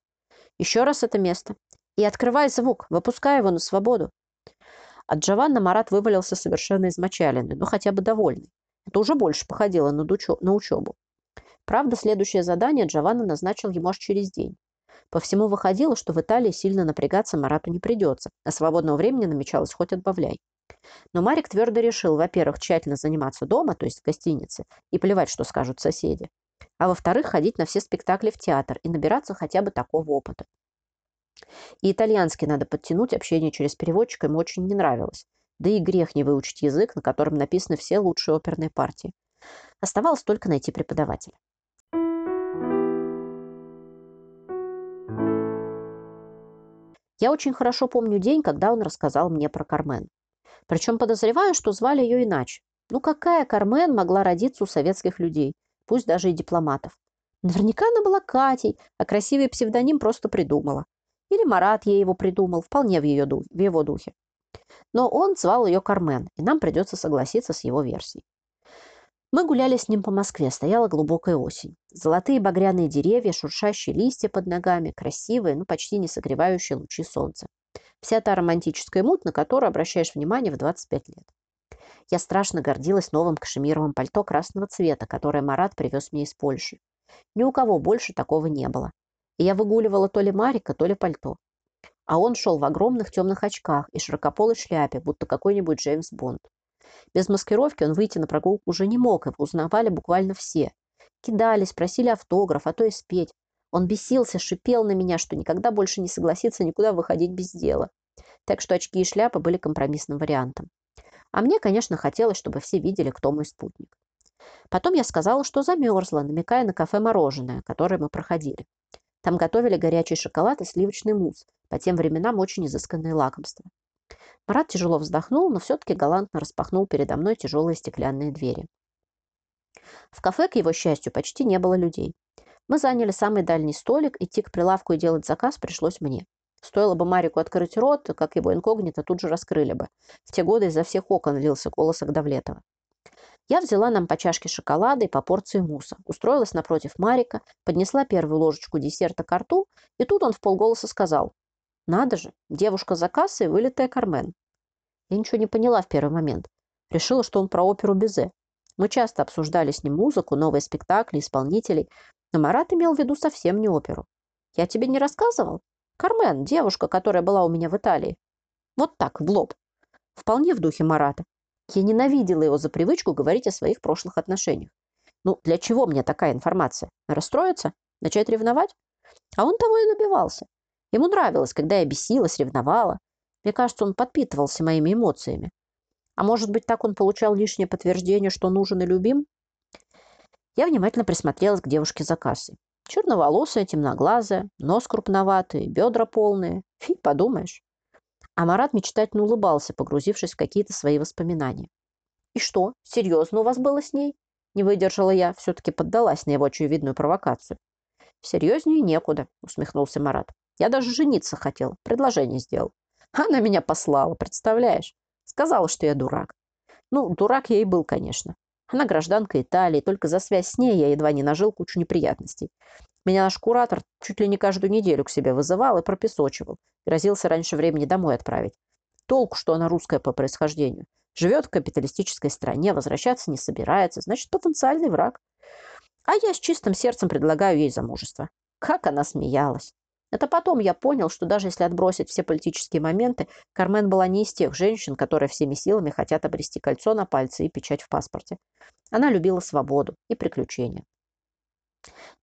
Еще раз это место. И открывай звук, выпускай его на свободу». От Джованна Марат вывалился совершенно измочаленный, но хотя бы довольный. Это уже больше походило на, учеб на учебу. Правда, следующее задание Джованна назначил ему аж через день. По всему выходило, что в Италии сильно напрягаться Марату не придется, а свободного времени намечалось хоть отбавляй. Но Марик твердо решил, во-первых, тщательно заниматься дома, то есть в гостинице, и плевать, что скажут соседи. А во-вторых, ходить на все спектакли в театр и набираться хотя бы такого опыта. И итальянский надо подтянуть, общение через переводчика ему очень не нравилось. Да и грех не выучить язык, на котором написаны все лучшие оперные партии. Оставалось только найти преподавателя. Я очень хорошо помню день, когда он рассказал мне про Кармен. Причем подозреваю, что звали ее иначе. Ну какая Кармен могла родиться у советских людей, пусть даже и дипломатов? Наверняка она была Катей, а красивый псевдоним просто придумала. Или Марат ей его придумал, вполне в, ее духе, в его духе. Но он звал ее Кармен, и нам придется согласиться с его версией. Мы гуляли с ним по Москве, стояла глубокая осень. Золотые багряные деревья, шуршащие листья под ногами, красивые, но почти не согревающие лучи солнца. Вся та романтическая муть, на которую обращаешь внимание в 25 лет. Я страшно гордилась новым кашемировым пальто красного цвета, которое Марат привез мне из Польши. Ни у кого больше такого не было. И я выгуливала то ли Марика, то ли пальто а он шел в огромных темных очках и широкополой шляпе, будто какой-нибудь Джеймс Бонд. Без маскировки он выйти на прогулку уже не мог, его узнавали буквально все. Кидались, просили автограф, а то и спеть. Он бесился, шипел на меня, что никогда больше не согласится никуда выходить без дела. так что очки и шляпа были компромиссным вариантом. А мне, конечно, хотелось, чтобы все видели, кто мой спутник. Потом я сказала, что замерзла, намекая на кафе-мороженое, которое мы проходили. Там готовили горячий шоколад и сливочный мусс, по тем временам очень изысканные лакомства. Марат тяжело вздохнул, но все-таки галантно распахнул передо мной тяжелые стеклянные двери. В кафе, к его счастью, почти не было людей. Мы заняли самый дальний столик, идти к прилавку и делать заказ пришлось мне. Стоило бы Марику открыть рот, как его инкогнито тут же раскрыли бы. В те годы изо всех окон лился голос Агдавлетова. Я взяла нам по чашке шоколада и по порции муса, устроилась напротив Марика, поднесла первую ложечку десерта к рту, и тут он в полголоса сказал, «Надо же, девушка за кассой, вылитая Кармен». Я ничего не поняла в первый момент. Решила, что он про оперу Безе. Мы часто обсуждали с ним музыку, новые спектакли, исполнителей, но Марат имел в виду совсем не оперу. «Я тебе не рассказывал? Кармен, девушка, которая была у меня в Италии». Вот так, в лоб. Вполне в духе Марата. Я ненавидела его за привычку говорить о своих прошлых отношениях. Ну, для чего мне такая информация? Расстроиться? Начать ревновать? А он того и добивался. Ему нравилось, когда я бесилась, ревновала. Мне кажется, он подпитывался моими эмоциями. А может быть, так он получал лишнее подтверждение, что нужен и любим? Я внимательно присмотрелась к девушке за кассой. Черноволосая, темноглазая, нос крупноватый, бедра полные. Фи, подумаешь. А Марат мечтательно улыбался, погрузившись в какие-то свои воспоминания. «И что, серьезно у вас было с ней?» Не выдержала я, все-таки поддалась на его очевидную провокацию. «Серьезнее некуда», — усмехнулся Марат. «Я даже жениться хотел, предложение сделал. Она меня послала, представляешь? Сказала, что я дурак. Ну, дурак я и был, конечно. Она гражданка Италии, только за связь с ней я едва не нажил кучу неприятностей. Меня наш куратор чуть ли не каждую неделю к себе вызывал и пропесочивал. Грозился раньше времени домой отправить. Толку, что она русская по происхождению. Живет в капиталистической стране, возвращаться не собирается, значит, потенциальный враг. А я с чистым сердцем предлагаю ей замужество. Как она смеялась. Это потом я понял, что даже если отбросить все политические моменты, Кармен была не из тех женщин, которые всеми силами хотят обрести кольцо на пальце и печать в паспорте. Она любила свободу и приключения.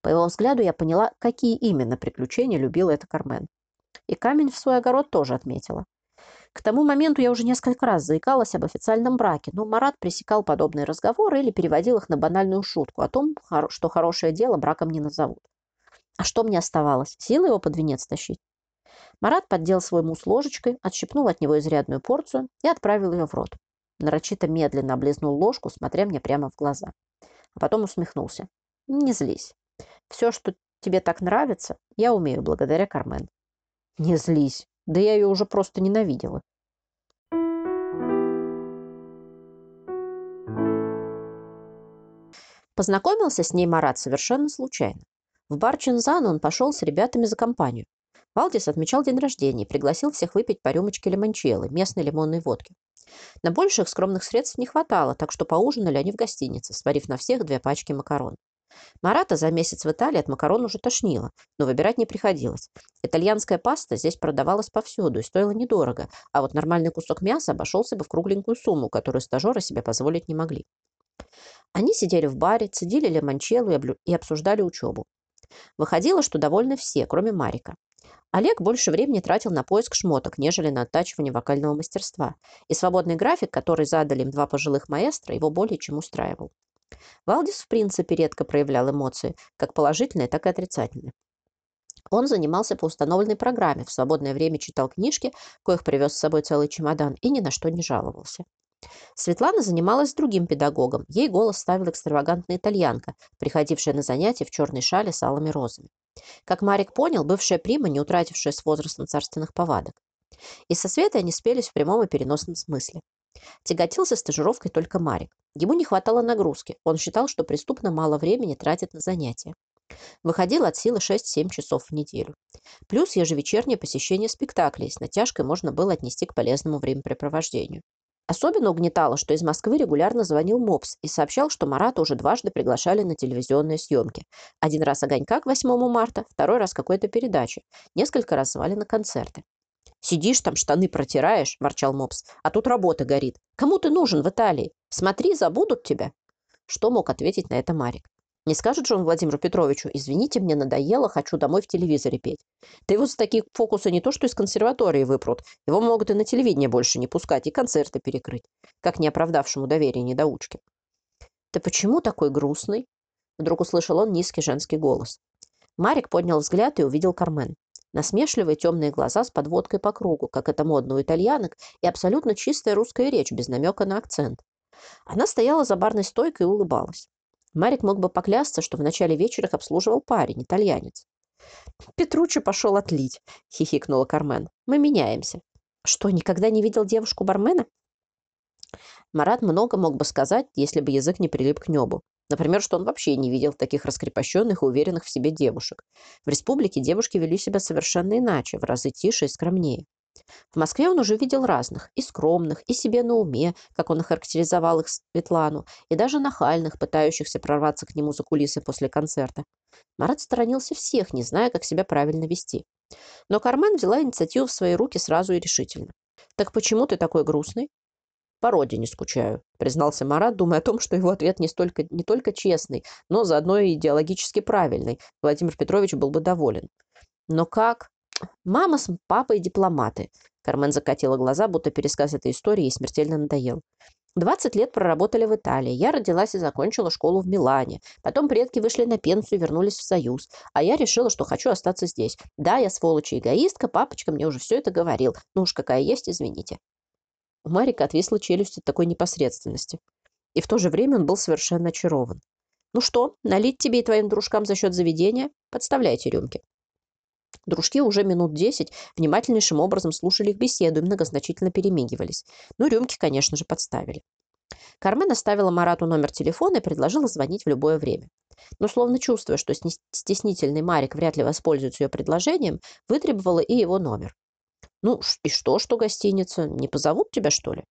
По его взгляду я поняла, какие именно приключения любила эта Кармен. И камень в свой огород тоже отметила. К тому моменту я уже несколько раз заикалась об официальном браке, но Марат пресекал подобные разговоры или переводил их на банальную шутку о том, что хорошее дело браком не назовут. А что мне оставалось? Силы его под венец тащить? Марат поддел свой мусс ложечкой, отщипнул от него изрядную порцию и отправил ее в рот. Нарочито медленно облизнул ложку, смотря мне прямо в глаза. А потом усмехнулся. Не злись. Все, что тебе так нравится, я умею благодаря Кармен. Не злись. Да я ее уже просто ненавидела. Познакомился с ней Марат совершенно случайно. В бар Чинзан он пошел с ребятами за компанию. Валдис отмечал день рождения и пригласил всех выпить по рюмочке лимончелло, местной лимонной водки. На больших скромных средств не хватало, так что поужинали они в гостинице, сварив на всех две пачки макарон. Марата за месяц в Италии от макарон уже тошнило, но выбирать не приходилось. Итальянская паста здесь продавалась повсюду и стоила недорого, а вот нормальный кусок мяса обошелся бы в кругленькую сумму, которую стажеры себе позволить не могли. Они сидели в баре, цедили лимончелло и обсуждали учебу. Выходило, что довольны все, кроме Марика. Олег больше времени тратил на поиск шмоток, нежели на оттачивание вокального мастерства, и свободный график, который задали им два пожилых маэстро, его более чем устраивал. Валдис в принципе редко проявлял эмоции, как положительные, так и отрицательные. Он занимался по установленной программе, в свободное время читал книжки, коих привез с собой целый чемодан, и ни на что не жаловался. Светлана занималась другим педагогом. Ей голос ставила экстравагантная итальянка, приходившая на занятия в черной шале с алыми розами. Как Марик понял, бывшая прима, не утратившая с возрастом царственных повадок. И со Светой они спелись в прямом и переносном смысле. Тяготился стажировкой только Марик. Ему не хватало нагрузки. Он считал, что преступно мало времени тратит на занятия. Выходил от силы 6-7 часов в неделю. Плюс ежевечернее посещение спектаклей с натяжкой можно было отнести к полезному времяпрепровождению. Особенно угнетало, что из Москвы регулярно звонил МОПС и сообщал, что Марата уже дважды приглашали на телевизионные съемки. Один раз «Огонька» к 8 марта, второй раз какой-то передачи. Несколько раз звали на концерты. «Сидишь там, штаны протираешь», – ворчал Мопс, – «а тут работа горит. Кому ты нужен в Италии? Смотри, забудут тебя». Что мог ответить на это Марик? Не скажет же он Владимиру Петровичу, извините, мне надоело, хочу домой в телевизоре петь. Да его за такие фокусы не то, что из консерватории выпрут, его могут и на телевидение больше не пускать, и концерты перекрыть, как не оправдавшему доверие недоучке. «Ты почему такой грустный?» Вдруг услышал он низкий женский голос. Марик поднял взгляд и увидел Кармен. Насмешливые темные глаза с подводкой по кругу, как это модно у итальянок, и абсолютно чистая русская речь, без намека на акцент. Она стояла за барной стойкой и улыбалась. Марик мог бы поклясться, что в начале вечера их обслуживал парень, итальянец. «Петруччо пошел отлить», — хихикнула Кармен. «Мы меняемся». «Что, никогда не видел девушку-бармена?» Марат много мог бы сказать, если бы язык не прилип к небу. Например, что он вообще не видел таких раскрепощенных и уверенных в себе девушек. В республике девушки вели себя совершенно иначе, в разы тише и скромнее. В Москве он уже видел разных, и скромных, и себе на уме, как он охарактеризовал их Светлану, и даже нахальных, пытающихся прорваться к нему за кулисы после концерта. Марат сторонился всех, не зная, как себя правильно вести. Но Кармен взяла инициативу в свои руки сразу и решительно. «Так почему ты такой грустный?» «По родине скучаю», — признался Марат, думая о том, что его ответ не, столько, не только честный, но заодно и идеологически правильный. Владимир Петрович был бы доволен. «Но как?» Мама с папой дипломаты. Кармен закатила глаза, будто пересказ этой истории ей смертельно надоел. Двадцать лет проработали в Италии. Я родилась и закончила школу в Милане. Потом предки вышли на пенсию и вернулись в Союз. А я решила, что хочу остаться здесь. Да, я сволочь и эгоистка, папочка мне уже все это говорил. Ну уж какая есть, извините. У Марика отвисла челюсть от такой непосредственности. И в то же время он был совершенно очарован. «Ну что, налить тебе и твоим дружкам за счет заведения? Подставляйте рюмки». Дружки уже минут десять внимательнейшим образом слушали их беседу и многозначительно перемигивались. Ну, рюмки, конечно же, подставили. Кармен оставила Марату номер телефона и предложила звонить в любое время. Но, словно чувствуя, что стеснительный Марик вряд ли воспользуется ее предложением, вытребовала и его номер. «Ну, и что, что гостиница? Не позовут тебя, что ли?»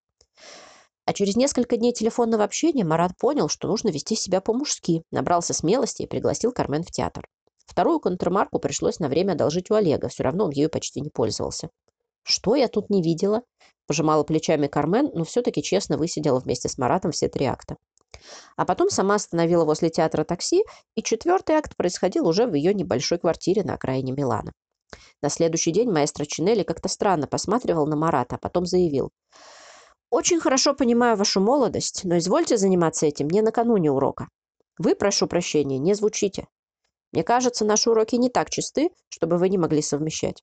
А через несколько дней телефонного общения Марат понял, что нужно вести себя по-мужски, набрался смелости и пригласил Кармен в театр. Вторую контрмарку пришлось на время одолжить у Олега, все равно он ею почти не пользовался. «Что я тут не видела?» – пожимала плечами Кармен, но все-таки честно высидела вместе с Маратом все три акта. А потом сама остановила возле театра такси, и четвертый акт происходил уже в ее небольшой квартире на окраине Милана. На следующий день маэстро Чинелли как-то странно посматривал на Марата, а потом заявил. «Очень хорошо понимаю вашу молодость, но извольте заниматься этим не накануне урока. Вы, прошу прощения, не звучите. Мне кажется, наши уроки не так чисты, чтобы вы не могли совмещать.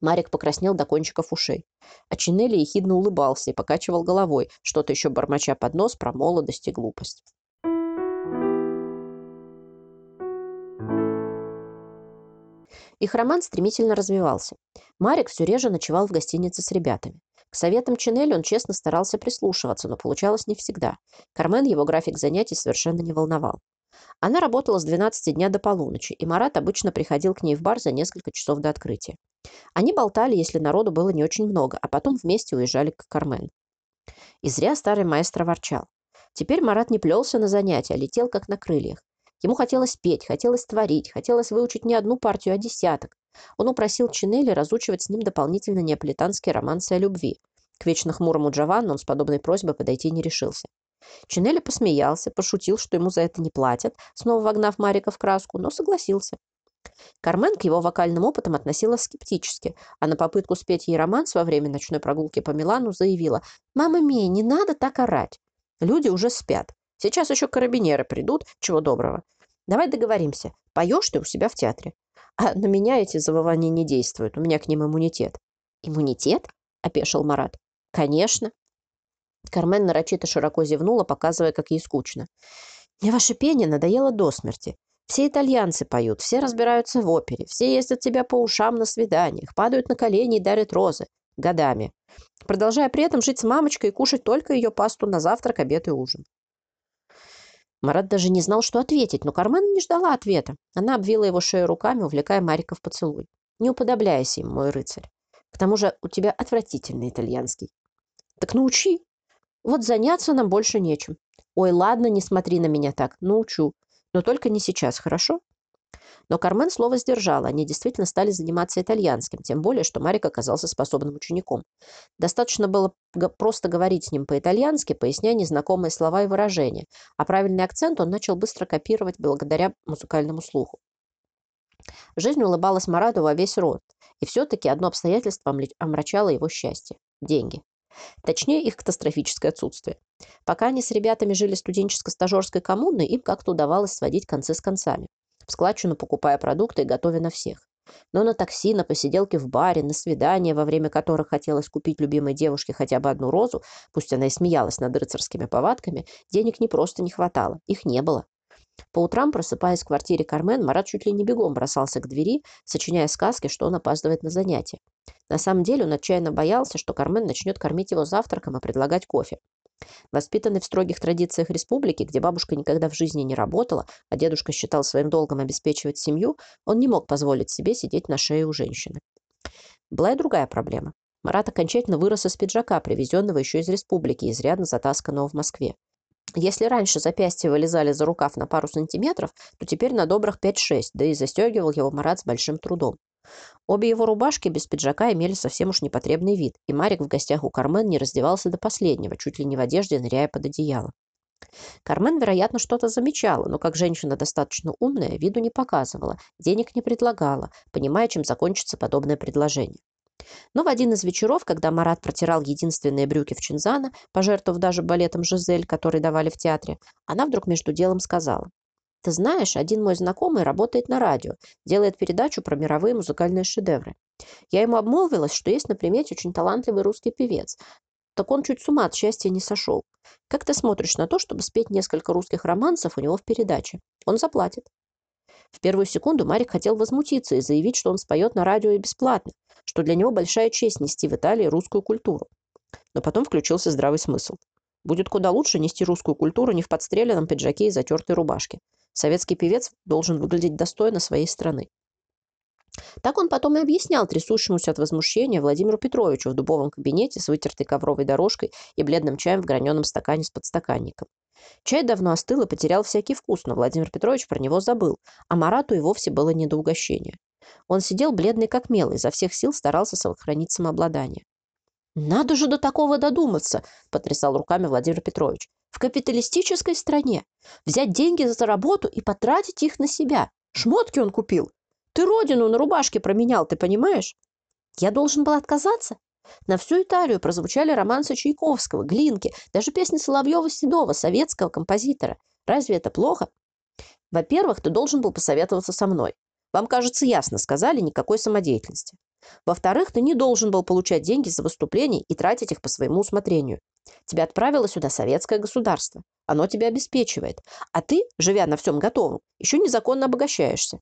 Марик покраснел до кончиков ушей. А Чинелли ехидно улыбался и покачивал головой, что-то еще бормоча под нос про молодость и глупость. Их роман стремительно развивался. Марик все реже ночевал в гостинице с ребятами. К советам Чинелли он честно старался прислушиваться, но получалось не всегда. Кармен его график занятий совершенно не волновал. Она работала с 12 дня до полуночи, и Марат обычно приходил к ней в бар за несколько часов до открытия. Они болтали, если народу было не очень много, а потом вместе уезжали к Кармен. И зря старый маэстро ворчал. Теперь Марат не плелся на занятия, а летел как на крыльях. Ему хотелось петь, хотелось творить, хотелось выучить не одну партию, а десяток. Он упросил Чинели разучивать с ним дополнительно неаполитанские романсы о любви. К вечно хмурому Джованну он с подобной просьбой подойти не решился. Чинелли посмеялся, пошутил, что ему за это не платят, снова вогнав Марика в краску, но согласился. Кармен к его вокальным опытам относилась скептически, а на попытку спеть ей романс во время ночной прогулки по Милану заявила «Мама Мия, не надо так орать. Люди уже спят. Сейчас еще карабинеры придут, чего доброго. Давай договоримся, поешь ты у себя в театре. А на меня эти завывания не действуют, у меня к ним иммунитет». «Иммунитет?» – опешил Марат. «Конечно. Кармен нарочито широко зевнула, показывая, как ей скучно. «Мне ваше пение надоело до смерти. Все итальянцы поют, все разбираются в опере, все ездят тебя по ушам на свиданиях, падают на колени и дарят розы. Годами. Продолжая при этом жить с мамочкой и кушать только ее пасту на завтрак, обед и ужин. Марат даже не знал, что ответить, но Кармен не ждала ответа. Она обвила его шею руками, увлекая Марика в поцелуй. «Не уподобляйся им, мой рыцарь. К тому же у тебя отвратительный итальянский». «Так научи!» Вот заняться нам больше нечем. Ой, ладно, не смотри на меня так, научу. Но только не сейчас, хорошо? Но Кармен слово сдержала, они действительно стали заниматься итальянским, тем более, что Марик оказался способным учеником. Достаточно было просто говорить с ним по-итальянски, поясняя незнакомые слова и выражения, а правильный акцент он начал быстро копировать благодаря музыкальному слуху. Жизнь улыбалась Марату во весь рот, и все-таки одно обстоятельство омрачало его счастье – деньги. Точнее, их катастрофическое отсутствие. Пока они с ребятами жили студенческо-стажерской коммуной, им как-то удавалось сводить концы с концами. В складчину покупая продукты и готовя на всех. Но на такси, на посиделке в баре, на свидания, во время которых хотелось купить любимой девушке хотя бы одну розу, пусть она и смеялась над рыцарскими повадками, денег не просто не хватало, их не было. По утрам, просыпаясь в квартире Кармен, Марат чуть ли не бегом бросался к двери, сочиняя сказки, что он опаздывает на занятия. На самом деле он отчаянно боялся, что Кармен начнет кормить его завтраком и предлагать кофе. Воспитанный в строгих традициях республики, где бабушка никогда в жизни не работала, а дедушка считал своим долгом обеспечивать семью, он не мог позволить себе сидеть на шее у женщины. Была и другая проблема. Марат окончательно вырос из пиджака, привезенного еще из республики, изрядно затасканного в Москве. Если раньше запястья вылезали за рукав на пару сантиметров, то теперь на добрых 5-6, да и застегивал его Марат с большим трудом. Обе его рубашки без пиджака имели совсем уж непотребный вид, и Марик в гостях у Кармен не раздевался до последнего, чуть ли не в одежде, ныряя под одеяло. Кармен, вероятно, что-то замечала, но как женщина достаточно умная, виду не показывала, денег не предлагала, понимая, чем закончится подобное предложение. Но в один из вечеров, когда Марат протирал единственные брюки в Чинзана, пожертвовав даже балетом «Жизель», который давали в театре, она вдруг между делом сказала. «Ты знаешь, один мой знакомый работает на радио, делает передачу про мировые музыкальные шедевры. Я ему обмолвилась, что есть на примете очень талантливый русский певец. Так он чуть с ума от счастья не сошел. Как ты смотришь на то, чтобы спеть несколько русских романсов у него в передаче? Он заплатит. В первую секунду Марик хотел возмутиться и заявить, что он споет на радио и бесплатно, что для него большая честь нести в Италии русскую культуру. Но потом включился здравый смысл. Будет куда лучше нести русскую культуру не в подстреленном пиджаке и затертой рубашке. Советский певец должен выглядеть достойно своей страны. Так он потом и объяснял трясущемуся от возмущения Владимиру Петровичу в дубовом кабинете с вытертой ковровой дорожкой и бледным чаем в граненом стакане с подстаканником. Чай давно остыл и потерял всякий вкус, но Владимир Петрович про него забыл, а Марату и вовсе было не до угощения. Он сидел бледный как мел, и изо всех сил старался сохранить самообладание. «Надо же до такого додуматься!» – потрясал руками Владимир Петрович. «В капиталистической стране взять деньги за работу и потратить их на себя. Шмотки он купил. Ты родину на рубашке променял, ты понимаешь? Я должен был отказаться? На всю Италию прозвучали романсы Чайковского, Глинки, даже песни Соловьева-Седова, советского композитора. Разве это плохо? Во-первых, ты должен был посоветоваться со мной. Вам, кажется, ясно сказали, никакой самодеятельности. Во-вторых, ты не должен был получать деньги за выступления и тратить их по своему усмотрению. Тебя отправило сюда советское государство. Оно тебя обеспечивает. А ты, живя на всем готовом, еще незаконно обогащаешься.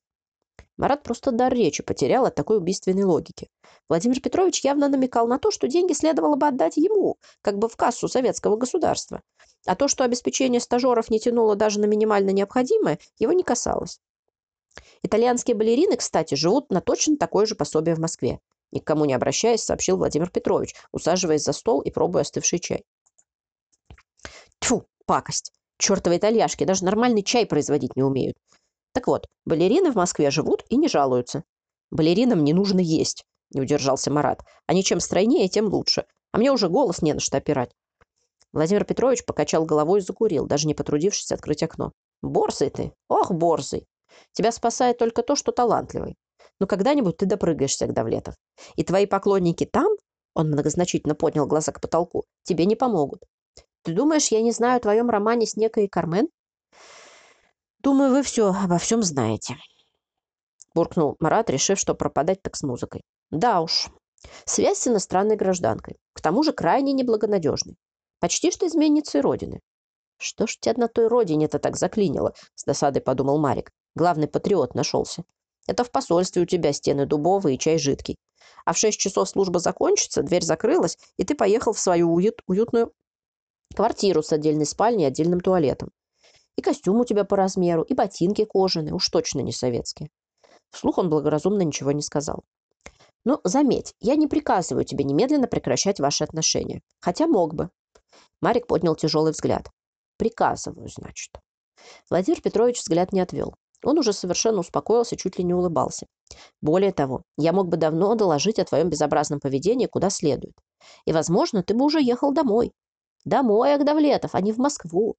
Марат просто дар речи потерял от такой убийственной логики. Владимир Петрович явно намекал на то, что деньги следовало бы отдать ему, как бы в кассу советского государства. А то, что обеспечение стажеров не тянуло даже на минимально необходимое, его не касалось. Итальянские балерины, кстати, живут на точно такое же пособие в Москве. Никому не обращаясь, сообщил Владимир Петрович, усаживаясь за стол и пробуя остывший чай. Тьфу, пакость. Чертовы итальяшки даже нормальный чай производить не умеют. Так вот, балерины в Москве живут и не жалуются. Балеринам не нужно есть, не удержался Марат. Они чем стройнее, тем лучше. А мне уже голос не на что опирать. Владимир Петрович покачал головой и закурил, даже не потрудившись открыть окно. «Борзый ты! Ох, борзый! Тебя спасает только то, что талантливый. Но когда-нибудь ты допрыгаешься к Давлетов. И твои поклонники там, он многозначительно поднял глаза к потолку, тебе не помогут. Ты думаешь, я не знаю о твоем романе с некой Кармен? Думаю, вы все обо всем знаете. Буркнул Марат, решив, что пропадать так с музыкой. Да уж. Связь с иностранной гражданкой. К тому же крайне неблагонадежной. Почти что изменницей Родины. Что ж тебя на той родине-то так заклинило? С досадой подумал Марик. Главный патриот нашелся. Это в посольстве у тебя стены дубовые и чай жидкий. А в шесть часов служба закончится, дверь закрылась, и ты поехал в свою уют, уютную квартиру с отдельной спальней и отдельным туалетом. И костюм у тебя по размеру, и ботинки кожаные, уж точно не советские. Вслух он благоразумно ничего не сказал. Но заметь, я не приказываю тебе немедленно прекращать ваши отношения. Хотя мог бы. Марик поднял тяжелый взгляд. Приказываю, значит. Владимир Петрович взгляд не отвел. Он уже совершенно успокоился, чуть ли не улыбался. Более того, я мог бы давно доложить о твоем безобразном поведении куда следует. И, возможно, ты бы уже ехал домой. Домой, Агдавлетов, а не в Москву.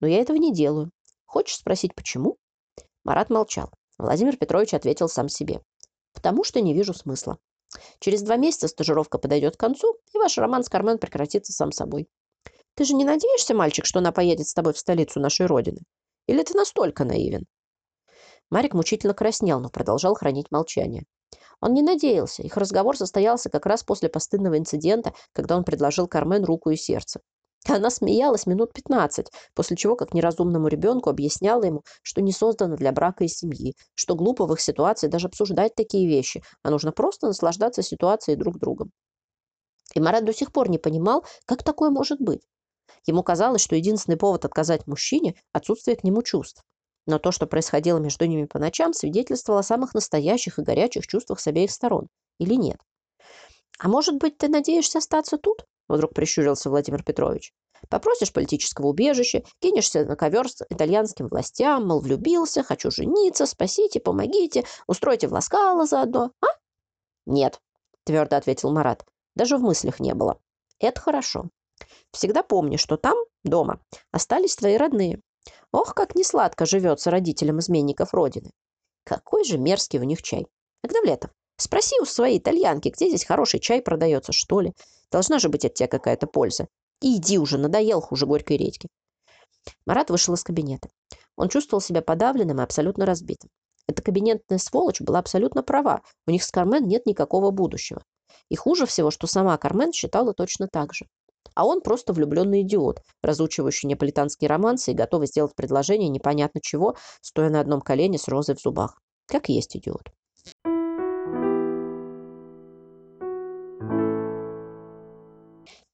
Но я этого не делаю. Хочешь спросить, почему? Марат молчал. Владимир Петрович ответил сам себе. Потому что не вижу смысла. Через два месяца стажировка подойдет к концу, и ваш роман с Кармен прекратится сам собой. Ты же не надеешься, мальчик, что она поедет с тобой в столицу нашей Родины? Или ты настолько наивен? Марик мучительно краснел, но продолжал хранить молчание. Он не надеялся. Их разговор состоялся как раз после постыдного инцидента, когда он предложил Кармен руку и сердце. Она смеялась минут пятнадцать, после чего, как неразумному ребенку, объясняла ему, что не создана для брака и семьи, что глупо в их ситуации даже обсуждать такие вещи, а нужно просто наслаждаться ситуацией друг другом. И Марат до сих пор не понимал, как такое может быть. Ему казалось, что единственный повод отказать мужчине – отсутствие к нему чувств. Но то, что происходило между ними по ночам, свидетельствовало о самых настоящих и горячих чувствах с обеих сторон. Или нет? «А может быть, ты надеешься остаться тут?» Вдруг прищурился Владимир Петрович. «Попросишь политического убежища, кинешься на ковер с итальянским властям, мол, влюбился, хочу жениться, спасите, помогите, устройте в Ласкало заодно, а?» «Нет», – твердо ответил Марат. «Даже в мыслях не было. Это хорошо. Всегда помни, что там, дома, остались твои родные. Ох, как несладко живется родителям изменников Родины. Какой же мерзкий у них чай. Агдавлетов, спроси у своей итальянки, где здесь хороший чай продается, что ли. Должна же быть от тебя какая-то польза. И иди уже, надоел хуже горькой редьки. Марат вышел из кабинета. Он чувствовал себя подавленным и абсолютно разбитым. Эта кабинетная сволочь была абсолютно права. У них с Кармен нет никакого будущего. И хуже всего, что сама Кармен считала точно так же. А он просто влюбленный идиот, разучивающий неаполитанские романсы и готовый сделать предложение непонятно чего, стоя на одном колене с розой в зубах. Как есть идиот.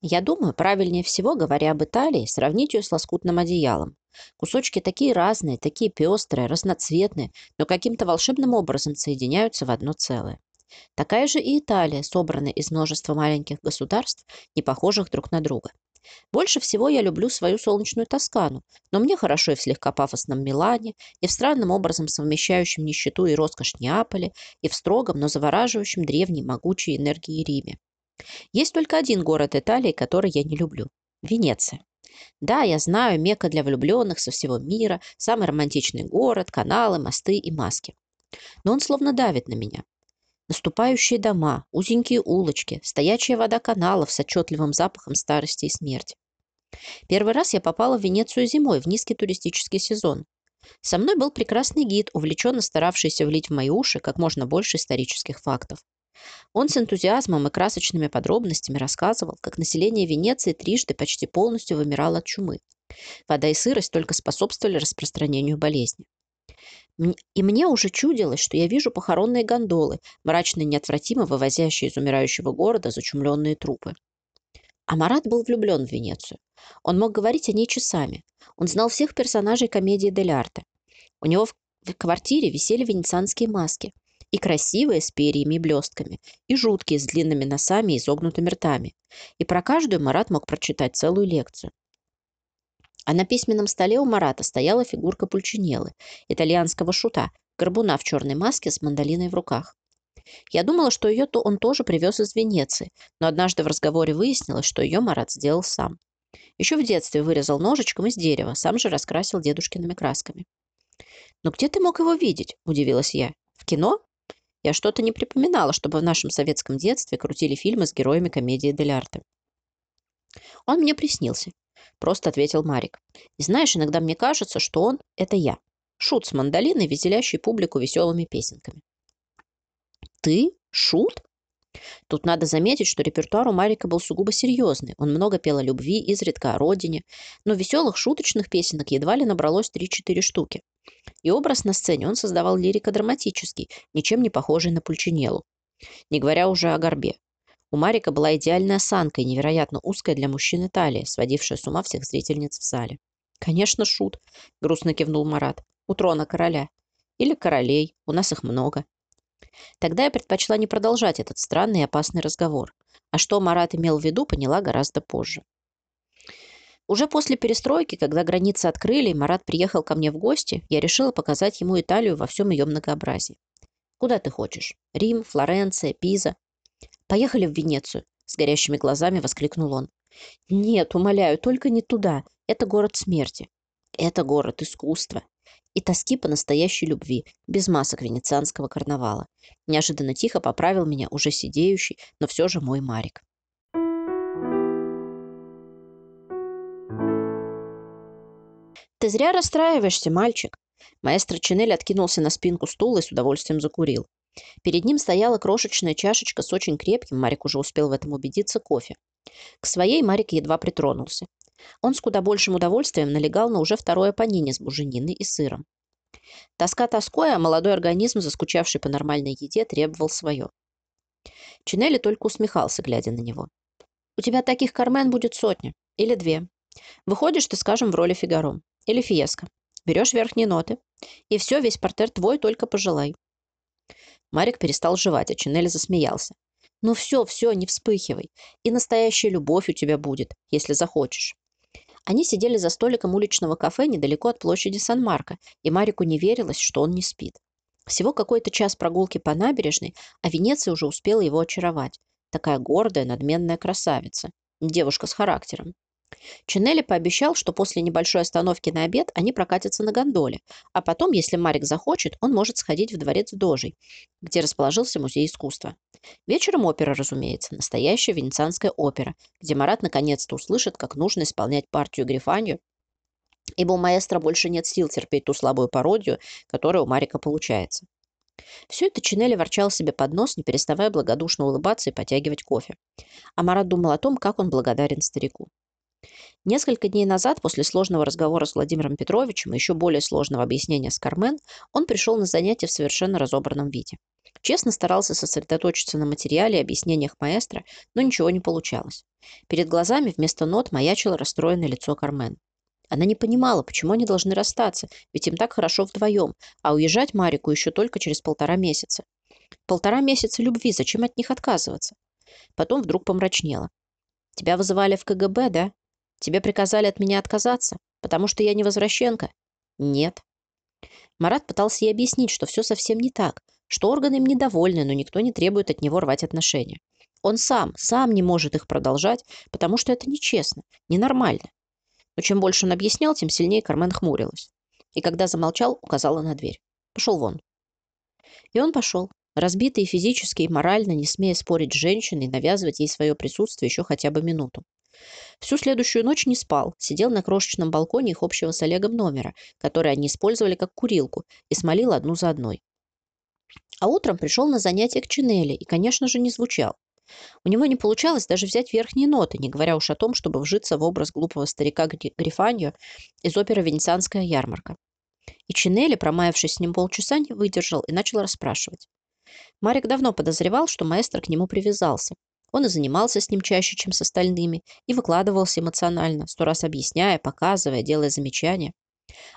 Я думаю, правильнее всего, говоря об Италии, сравнить ее с лоскутным одеялом. Кусочки такие разные, такие пестрые, разноцветные, но каким-то волшебным образом соединяются в одно целое. Такая же и Италия, собранная из множества маленьких государств, не похожих друг на друга. Больше всего я люблю свою солнечную Тоскану, но мне хорошо и в слегка пафосном Милане, и в странным образом совмещающем нищету и роскошь Неаполе, и в строгом, но завораживающем древней могучей энергии Риме. Есть только один город Италии, который я не люблю – Венеция. Да, я знаю, Мекка для влюбленных со всего мира, самый романтичный город, каналы, мосты и маски. Но он словно давит на меня. Наступающие дома, узенькие улочки, стоячая вода каналов с отчетливым запахом старости и смерти. Первый раз я попала в Венецию зимой, в низкий туристический сезон. Со мной был прекрасный гид, увлеченно старавшийся влить в мои уши как можно больше исторических фактов. Он с энтузиазмом и красочными подробностями рассказывал, как население Венеции трижды почти полностью вымирало от чумы. Вода и сырость только способствовали распространению болезни. И мне уже чудилось, что я вижу похоронные гондолы, мрачно и неотвратимо вывозящие из умирающего города зачумленные трупы. А Марат был влюблен в Венецию. Он мог говорить о ней часами. Он знал всех персонажей комедии Дель Арте. У него в квартире висели венецианские маски. И красивые, с перьями и блестками, и жуткие, с длинными носами и изогнутыми ртами. И про каждую Марат мог прочитать целую лекцию. А на письменном столе у Марата стояла фигурка Пульчинеллы, итальянского шута, горбуна в черной маске с мандолиной в руках. Я думала, что ее то он тоже привез из Венеции, но однажды в разговоре выяснилось, что ее Марат сделал сам. Еще в детстве вырезал ножичком из дерева, сам же раскрасил дедушкиными красками. «Но где ты мог его видеть?» – удивилась я. «В кино?» Я что-то не припоминала, чтобы в нашем советском детстве крутили фильмы с героями комедии Дель Арте. Он мне приснился просто ответил Марик. И знаешь, иногда мне кажется, что он – это я. Шут с мандолиной, веселящий публику веселыми песенками. Ты? Шут? Тут надо заметить, что репертуар у Марика был сугубо серьезный. Он много пел о любви, изредка о родине, но веселых шуточных песенок едва ли набралось 3-4 штуки. И образ на сцене он создавал лирико-драматический, ничем не похожий на Пульчинеллу. Не говоря уже о горбе. У Марика была идеальная осанка и невероятно узкая для мужчины талия, сводившая с ума всех зрительниц в зале. «Конечно, шут», — грустно кивнул Марат. «У трона короля. Или королей. У нас их много». Тогда я предпочла не продолжать этот странный и опасный разговор. А что Марат имел в виду, поняла гораздо позже. Уже после перестройки, когда границы открыли, и Марат приехал ко мне в гости, я решила показать ему Италию во всем ее многообразии. Куда ты хочешь? Рим, Флоренция, Пиза? Поехали в Венецию, с горящими глазами воскликнул он. Нет, умоляю, только не туда. Это город смерти. Это город искусства. И тоски по настоящей любви, без масок венецианского карнавала. Неожиданно тихо поправил меня уже сидеющий, но все же мой Марик. «Ты зря расстраиваешься, мальчик!» Маэстро Чинель откинулся на спинку стула и с удовольствием закурил. Перед ним стояла крошечная чашечка с очень крепким, Марик уже успел в этом убедиться, кофе. К своей Марик едва притронулся. Он с куда большим удовольствием налегал на уже второе панини с бужениной и сыром. Тоска тоской, а молодой организм, заскучавший по нормальной еде, требовал свое. Чинелли только усмехался, глядя на него. «У тебя таких кармен будет сотня. Или две. Выходишь ты, скажем, в роли Фигаро. Или фиеско. Берешь верхние ноты. И все, весь портер твой, только пожелай. Марик перестал жевать, а Чинель засмеялся. «Ну все, все, не вспыхивай. И настоящая любовь у тебя будет, если захочешь». Они сидели за столиком уличного кафе недалеко от площади Сан-Марко, и Марику не верилось, что он не спит. Всего какой-то час прогулки по набережной, а Венеция уже успела его очаровать. Такая гордая, надменная красавица. Девушка с характером. Чинелли пообещал, что после небольшой остановки на обед они прокатятся на гондоле, а потом, если Марик захочет, он может сходить в дворец Дожей, где расположился музей искусства. Вечером опера, разумеется, настоящая венецианская опера, где Марат наконец-то услышит, как нужно исполнять партию Грифанью, ибо у маэстро больше нет сил терпеть ту слабую пародию, которая у Марика получается. Все это Чинелли ворчал себе под нос, не переставая благодушно улыбаться и потягивать кофе. А Марат думал о том, как он благодарен старику. Несколько дней назад, после сложного разговора с Владимиром Петровичем и еще более сложного объяснения с Кармен, он пришел на занятие в совершенно разобранном виде. Честно старался сосредоточиться на материале и объяснениях маэстро, но ничего не получалось. Перед глазами вместо нот маячило расстроенное лицо Кармен. Она не понимала, почему они должны расстаться, ведь им так хорошо вдвоем, а уезжать Марику еще только через полтора месяца. Полтора месяца любви, зачем от них отказываться? Потом вдруг помрачнела. «Тебя вызывали в КГБ, да?» Тебе приказали от меня отказаться, потому что я не возвращенка? Нет. Марат пытался ей объяснить, что все совсем не так, что органы им недовольны, но никто не требует от него рвать отношения. Он сам, сам не может их продолжать, потому что это нечестно, ненормально. Но чем больше он объяснял, тем сильнее Кармен хмурилась. И когда замолчал, указала на дверь. Пошел вон. И он пошел, разбитый физически и морально, не смея спорить с женщиной навязывать ей свое присутствие еще хотя бы минуту. Всю следующую ночь не спал, сидел на крошечном балконе их общего с Олегом номера, который они использовали как курилку, и смолил одну за одной. А утром пришел на занятие к Чинели и, конечно же, не звучал. У него не получалось даже взять верхние ноты, не говоря уж о том, чтобы вжиться в образ глупого старика Грифаньо из оперы «Венецианская ярмарка». И Чинели, промаявшись с ним полчаса, не выдержал и начал расспрашивать. Марик давно подозревал, что маэстро к нему привязался, он и занимался с ним чаще, чем с остальными, и выкладывался эмоционально, сто раз объясняя, показывая, делая замечания.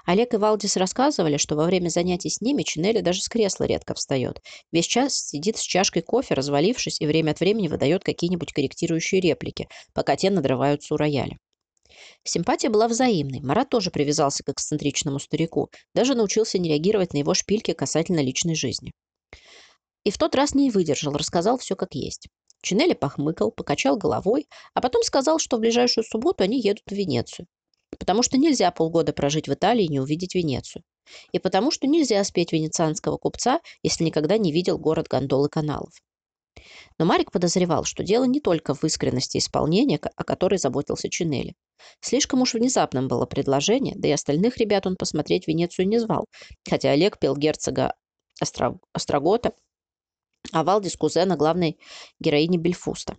Олег и Валдис рассказывали, что во время занятий с ними Чинелли даже с кресла редко встает. Весь час сидит с чашкой кофе, развалившись, и время от времени выдает какие-нибудь корректирующие реплики, пока те надрываются у рояля. Симпатия была взаимной. Марат тоже привязался к эксцентричному старику, даже научился не реагировать на его шпильки касательно личной жизни. И в тот раз не выдержал, рассказал все как есть. Чинелли похмыкал, покачал головой, а потом сказал, что в ближайшую субботу они едут в Венецию. Потому что нельзя полгода прожить в Италии и не увидеть Венецию. И потому что нельзя спеть венецианского купца, если никогда не видел город гондол и каналов. Но Марик подозревал, что дело не только в искренности исполнения, о которой заботился Чинелли. Слишком уж внезапным было предложение, да и остальных ребят он посмотреть Венецию не звал, хотя Олег пел герцога Острогота а Валдис кузена главной героини Бельфуста.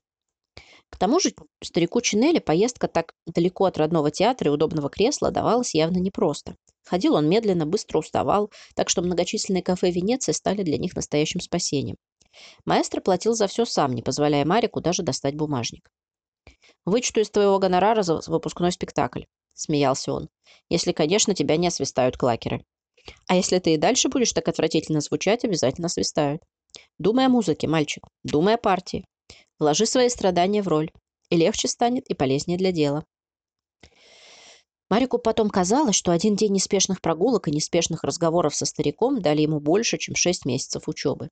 К тому же старику Чинелли поездка так далеко от родного театра и удобного кресла давалась явно непросто. Ходил он медленно, быстро уставал, так что многочисленные кафе Венеции стали для них настоящим спасением. Маэстро платил за все сам, не позволяя Марику даже достать бумажник. «Вычту из твоего гонорара за выпускной спектакль», — смеялся он. «Если, конечно, тебя не освистают клакеры. А если ты и дальше будешь так отвратительно звучать, обязательно освистают». Думай о музыке, мальчик, думай о партии. Вложи свои страдания в роль, и легче станет, и полезнее для дела. Марику потом казалось, что один день неспешных прогулок и неспешных разговоров со стариком дали ему больше, чем шесть месяцев учебы.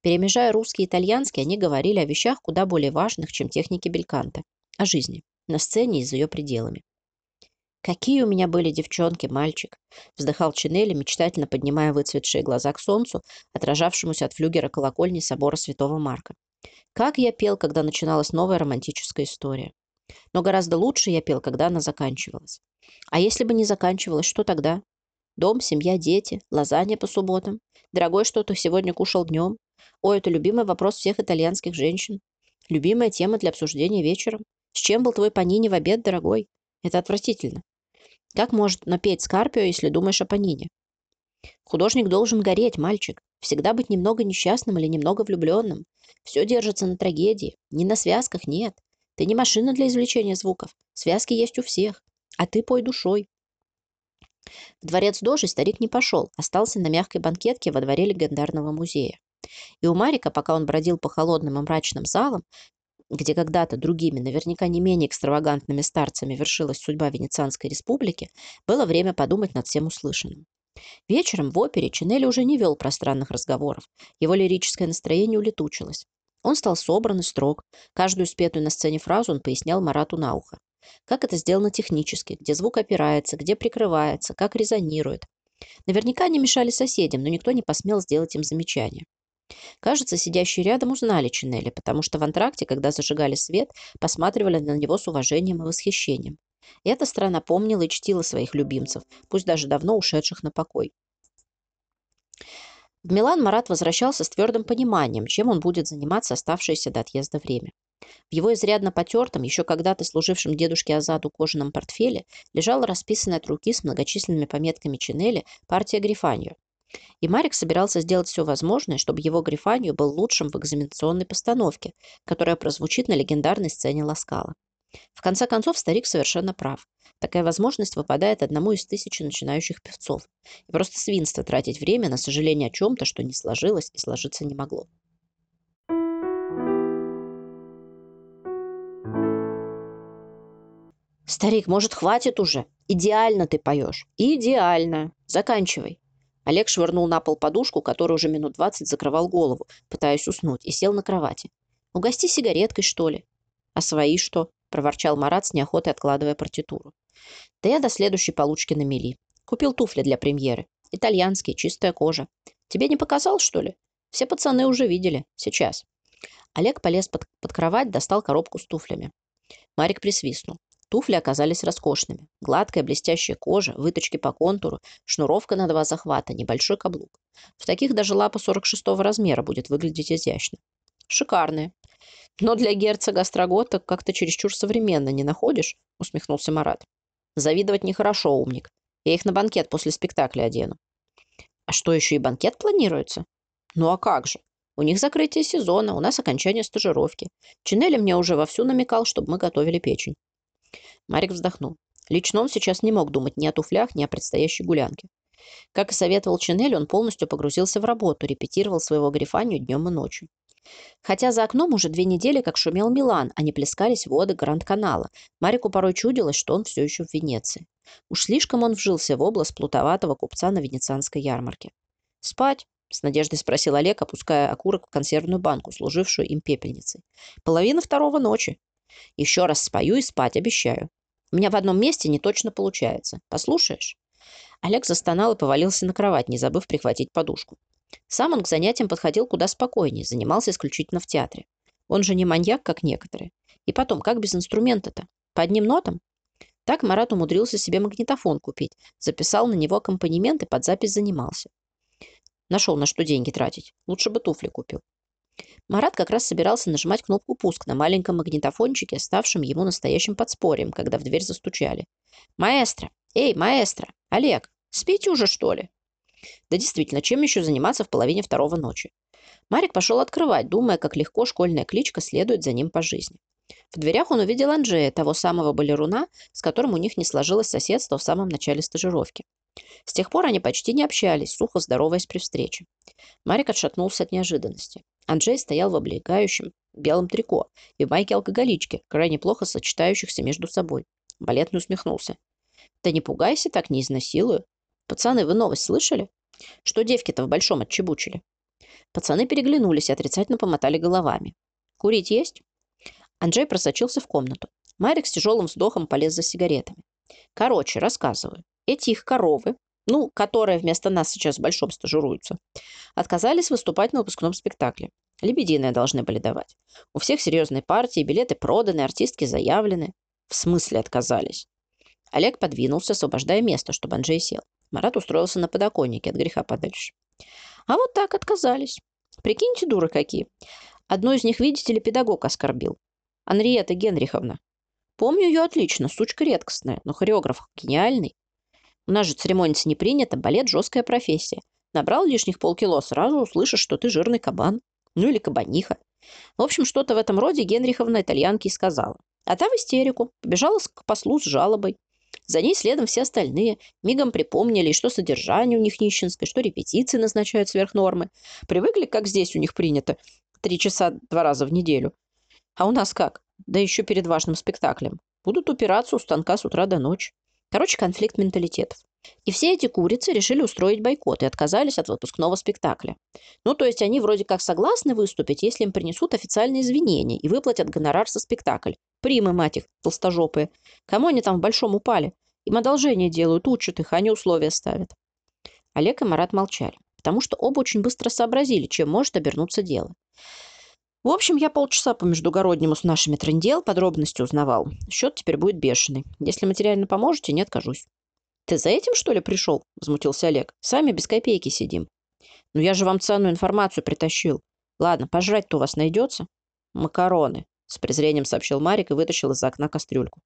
Перемежая русский и итальянский, они говорили о вещах куда более важных, чем техники бельканта. О жизни. На сцене и за ее пределами. «Какие у меня были девчонки, мальчик!» вздыхал Чинелли, мечтательно поднимая выцветшие глаза к солнцу, отражавшемуся от флюгера колокольни собора Святого Марка. «Как я пел, когда начиналась новая романтическая история!» Но гораздо лучше я пел, когда она заканчивалась. А если бы не заканчивалась, что тогда? Дом, семья, дети, лазанья по субботам. Дорогой, что ты сегодня кушал днем? Ой, это любимый вопрос всех итальянских женщин. Любимая тема для обсуждения вечером. С чем был твой панини в обед, дорогой? Это отвратительно. Как может напеть Скарпио, если думаешь о Панине? Художник должен гореть, мальчик. Всегда быть немного несчастным или немного влюбленным. Все держится на трагедии. Не на связках, нет. Ты не машина для извлечения звуков. Связки есть у всех. А ты пой душой. В дворец Дожи старик не пошел, остался на мягкой банкетке во дворе легендарного музея. И у Марика, пока он бродил по холодным и мрачным залам, где когда-то другими, наверняка не менее экстравагантными старцами вершилась судьба Венецианской республики, было время подумать над всем услышанным. Вечером в опере Чинелли уже не вел пространных разговоров, его лирическое настроение улетучилось. Он стал собран и строг, каждую спетую на сцене фразу он пояснял Марату на ухо. Как это сделано технически, где звук опирается, где прикрывается, как резонирует. Наверняка они мешали соседям, но никто не посмел сделать им замечание. Кажется, сидящие рядом узнали Чинели, потому что в антракте, когда зажигали свет, посматривали на него с уважением и восхищением. Эта страна помнила и чтила своих любимцев, пусть даже давно ушедших на покой. В Милан Марат возвращался с твердым пониманием, чем он будет заниматься оставшееся до отъезда время. В его изрядно потертом, еще когда-то служившем дедушке Азаду кожаном портфеле лежала расписанная от руки с многочисленными пометками Чинели партия Грифанью, и Марик собирался сделать все возможное, чтобы его Грифанию был лучшим в экзаменационной постановке, которая прозвучит на легендарной сцене Ласкала. В конце концов, старик совершенно прав. Такая возможность выпадает одному из тысячи начинающих певцов. И просто свинство тратить время на сожаление о чем-то, что не сложилось и сложиться не могло. «Старик, может, хватит уже? Идеально ты поешь. Идеально. Заканчивай». Олег швырнул на пол подушку, которую уже минут двадцать закрывал голову, пытаясь уснуть, и сел на кровати. «Угости сигареткой, что ли?» «А свои что?» – проворчал Марат с неохотой, откладывая партитуру. «Да я до следующей получки на мели. Купил туфли для премьеры. Итальянские, чистая кожа. Тебе не показал, что ли? Все пацаны уже видели. Сейчас». Олег полез под, под кровать, достал коробку с туфлями. Марик присвистнул. Туфли оказались роскошными. Гладкая блестящая кожа, выточки по контуру, шнуровка на два захвата, небольшой каблук. В таких даже лапа 46 размера будет выглядеть изящно. Шикарные. Но для герцога Острогота как-то чересчур современно, не находишь? Усмехнулся Марат. Завидовать нехорошо, умник. Я их на банкет после спектакля одену. А что, еще и банкет планируется? Ну а как же? У них закрытие сезона, у нас окончание стажировки. Чинели мне уже вовсю намекал, чтобы мы готовили печень. Марик вздохнул. Лично он сейчас не мог думать ни о туфлях, ни о предстоящей гулянке. Как и советовал Чинель, он полностью погрузился в работу, репетировал своего грифанию днем и ночью. Хотя за окном уже две недели как шумел Милан, а не плескались воды Гранд-канала, Марику порой чудилось, что он все еще в Венеции. Уж слишком он вжился в область плутоватого купца на венецианской ярмарке. «Спать?» — с надеждой спросил Олег, опуская окурок в консервную банку, служившую им пепельницей. «Половина второго ночи. Еще раз спою и спать, обещаю. У меня в одном месте не точно получается. Послушаешь?» Олег застонал и повалился на кровать, не забыв прихватить подушку. Сам он к занятиям подходил куда спокойнее, занимался исключительно в театре. Он же не маньяк, как некоторые. И потом, как без инструмента-то? По одним нотам? Так Марат умудрился себе магнитофон купить, записал на него аккомпанемент и под запись занимался. Нашел на что деньги тратить. Лучше бы туфли купил. Марат как раз собирался нажимать кнопку «Пуск» на маленьком магнитофончике, ставшем ему настоящим подспорьем, когда в дверь застучали. «Маэстро! Эй, маэстро! Олег! Спите уже, что ли?» Да действительно, чем еще заниматься в половине второго ночи? Марик пошел открывать, думая, как легко школьная кличка следует за ним по жизни. В дверях он увидел Анджея, того самого балеруна, с которым у них не сложилось соседство в самом начале стажировки. С тех пор они почти не общались, сухо здороваясь при встрече. Марик отшатнулся от неожиданности. Анджей стоял в облегающем белом трико и майке алкоголички, крайне плохо сочетающихся между собой. Балетный усмехнулся. Да не пугайся, так не изнасилую. Пацаны, вы новость слышали? Что девки-то в большом отчебучили? Пацаны переглянулись и отрицательно помотали головами. Курить есть? Анджей просочился в комнату. Марик с тяжелым вздохом полез за сигаретами. Короче, рассказываю. Эти их коровы, ну, которые вместо нас сейчас в большом стажируются, отказались выступать на выпускном спектакле. Лебединые должны были давать. У всех серьезные партии, билеты проданы, артистки заявлены. В смысле отказались? Олег подвинулся, освобождая место, чтобы Анджей сел. Марат устроился на подоконнике от греха подальше. А вот так отказались. Прикиньте, дуры какие. Одну из них, видите ли, педагог оскорбил. Анриета Генриховна. Помню ее отлично, сучка редкостная, но хореограф гениальный. У нас же церемониться не принято, балет – жесткая профессия. Набрал лишних полкило, сразу услышишь, что ты жирный кабан. Ну или кабаниха. В общем, что-то в этом роде Генриховна итальянке и сказала. А та в истерику. Побежала к послу с жалобой. За ней следом все остальные. Мигом припомнили, что содержание у них нищенское, что репетиции назначают сверх нормы. Привыкли, как здесь у них принято. Три часа два раза в неделю. А у нас как? Да еще перед важным спектаклем. Будут упираться у станка с утра до ночи. Короче, конфликт менталитетов. И все эти курицы решили устроить бойкот и отказались от выпускного спектакля. Ну, то есть они вроде как согласны выступить, если им принесут официальные извинения и выплатят гонорар за спектакль. Примы, мать их, толстожопые. Кому они там в большом упали? Им одолжение делают, учат их, а они условия ставят. Олег и Марат молчали, потому что оба очень быстро сообразили, чем может обернуться дело. В общем, я полчаса по междугороднему с нашими трындел подробности узнавал. Счет теперь будет бешеный. Если материально поможете, не откажусь. «Ты за этим, что ли, пришел?» – возмутился Олег. «Сами без копейки сидим». «Ну я же вам ценную информацию притащил. Ладно, пожрать-то у вас найдется?» «Макароны», – с презрением сообщил Марик и вытащил из окна кастрюльку.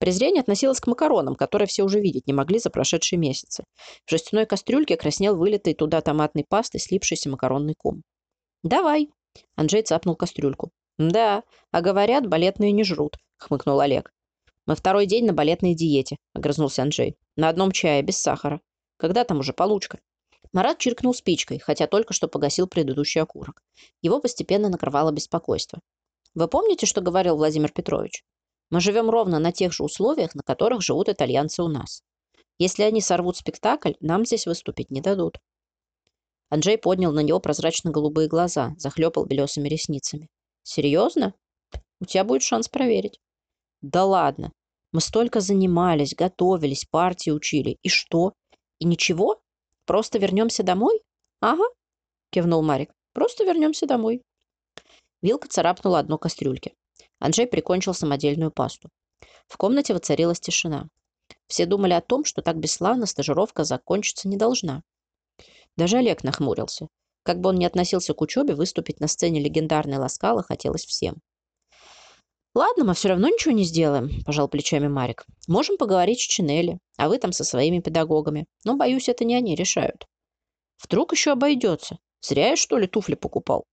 Презрение относилось к макаронам, которые все уже видеть не могли за прошедшие месяцы. В жестяной кастрюльке краснел вылитый туда томатной пастой слипшийся макаронный ком. «Давай!» – Анджей цапнул кастрюльку. «Да, а говорят, балетные не жрут», – хмыкнул Олег. «Мы второй день на балетной диете», — огрызнулся Анджей. «На одном чае, без сахара. Когда там уже получка?» Марат чиркнул спичкой, хотя только что погасил предыдущий окурок. Его постепенно накрывало беспокойство. «Вы помните, что говорил Владимир Петрович? Мы живем ровно на тех же условиях, на которых живут итальянцы у нас. Если они сорвут спектакль, нам здесь выступить не дадут». Анджей поднял на него прозрачно-голубые глаза, захлепал белесыми ресницами. «Серьезно? У тебя будет шанс проверить». «Да ладно. Мы столько занимались, готовились, партии учили. И что? И ничего? Просто вернемся домой? Ага, кивнул Марик. Просто вернемся домой. Вилка царапнула одно кастрюльке. Анджей прикончил самодельную пасту. В комнате воцарилась тишина. Все думали о том, что так бесславно стажировка закончиться не должна. Даже Олег нахмурился. Как бы он ни относился к учебе, выступить на сцене легендарной Ласкала хотелось всем. «Ладно, мы все равно ничего не сделаем», – пожал плечами Марик. «Можем поговорить с Чинели, а вы там со своими педагогами. Но, боюсь, это не они решают». «Вдруг еще обойдется. Зря я, что ли, туфли покупал?»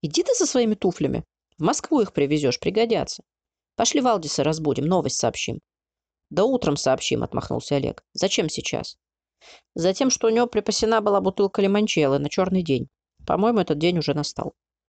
«Иди ты со своими туфлями. В Москву их привезешь, пригодятся. Пошли Валдиса разбудим, новость сообщим». «Да утром сообщим», – отмахнулся Олег. «Зачем сейчас?» «Затем, что у него припасена была бутылка лимончелло на черный день. По-моему, этот день уже настал».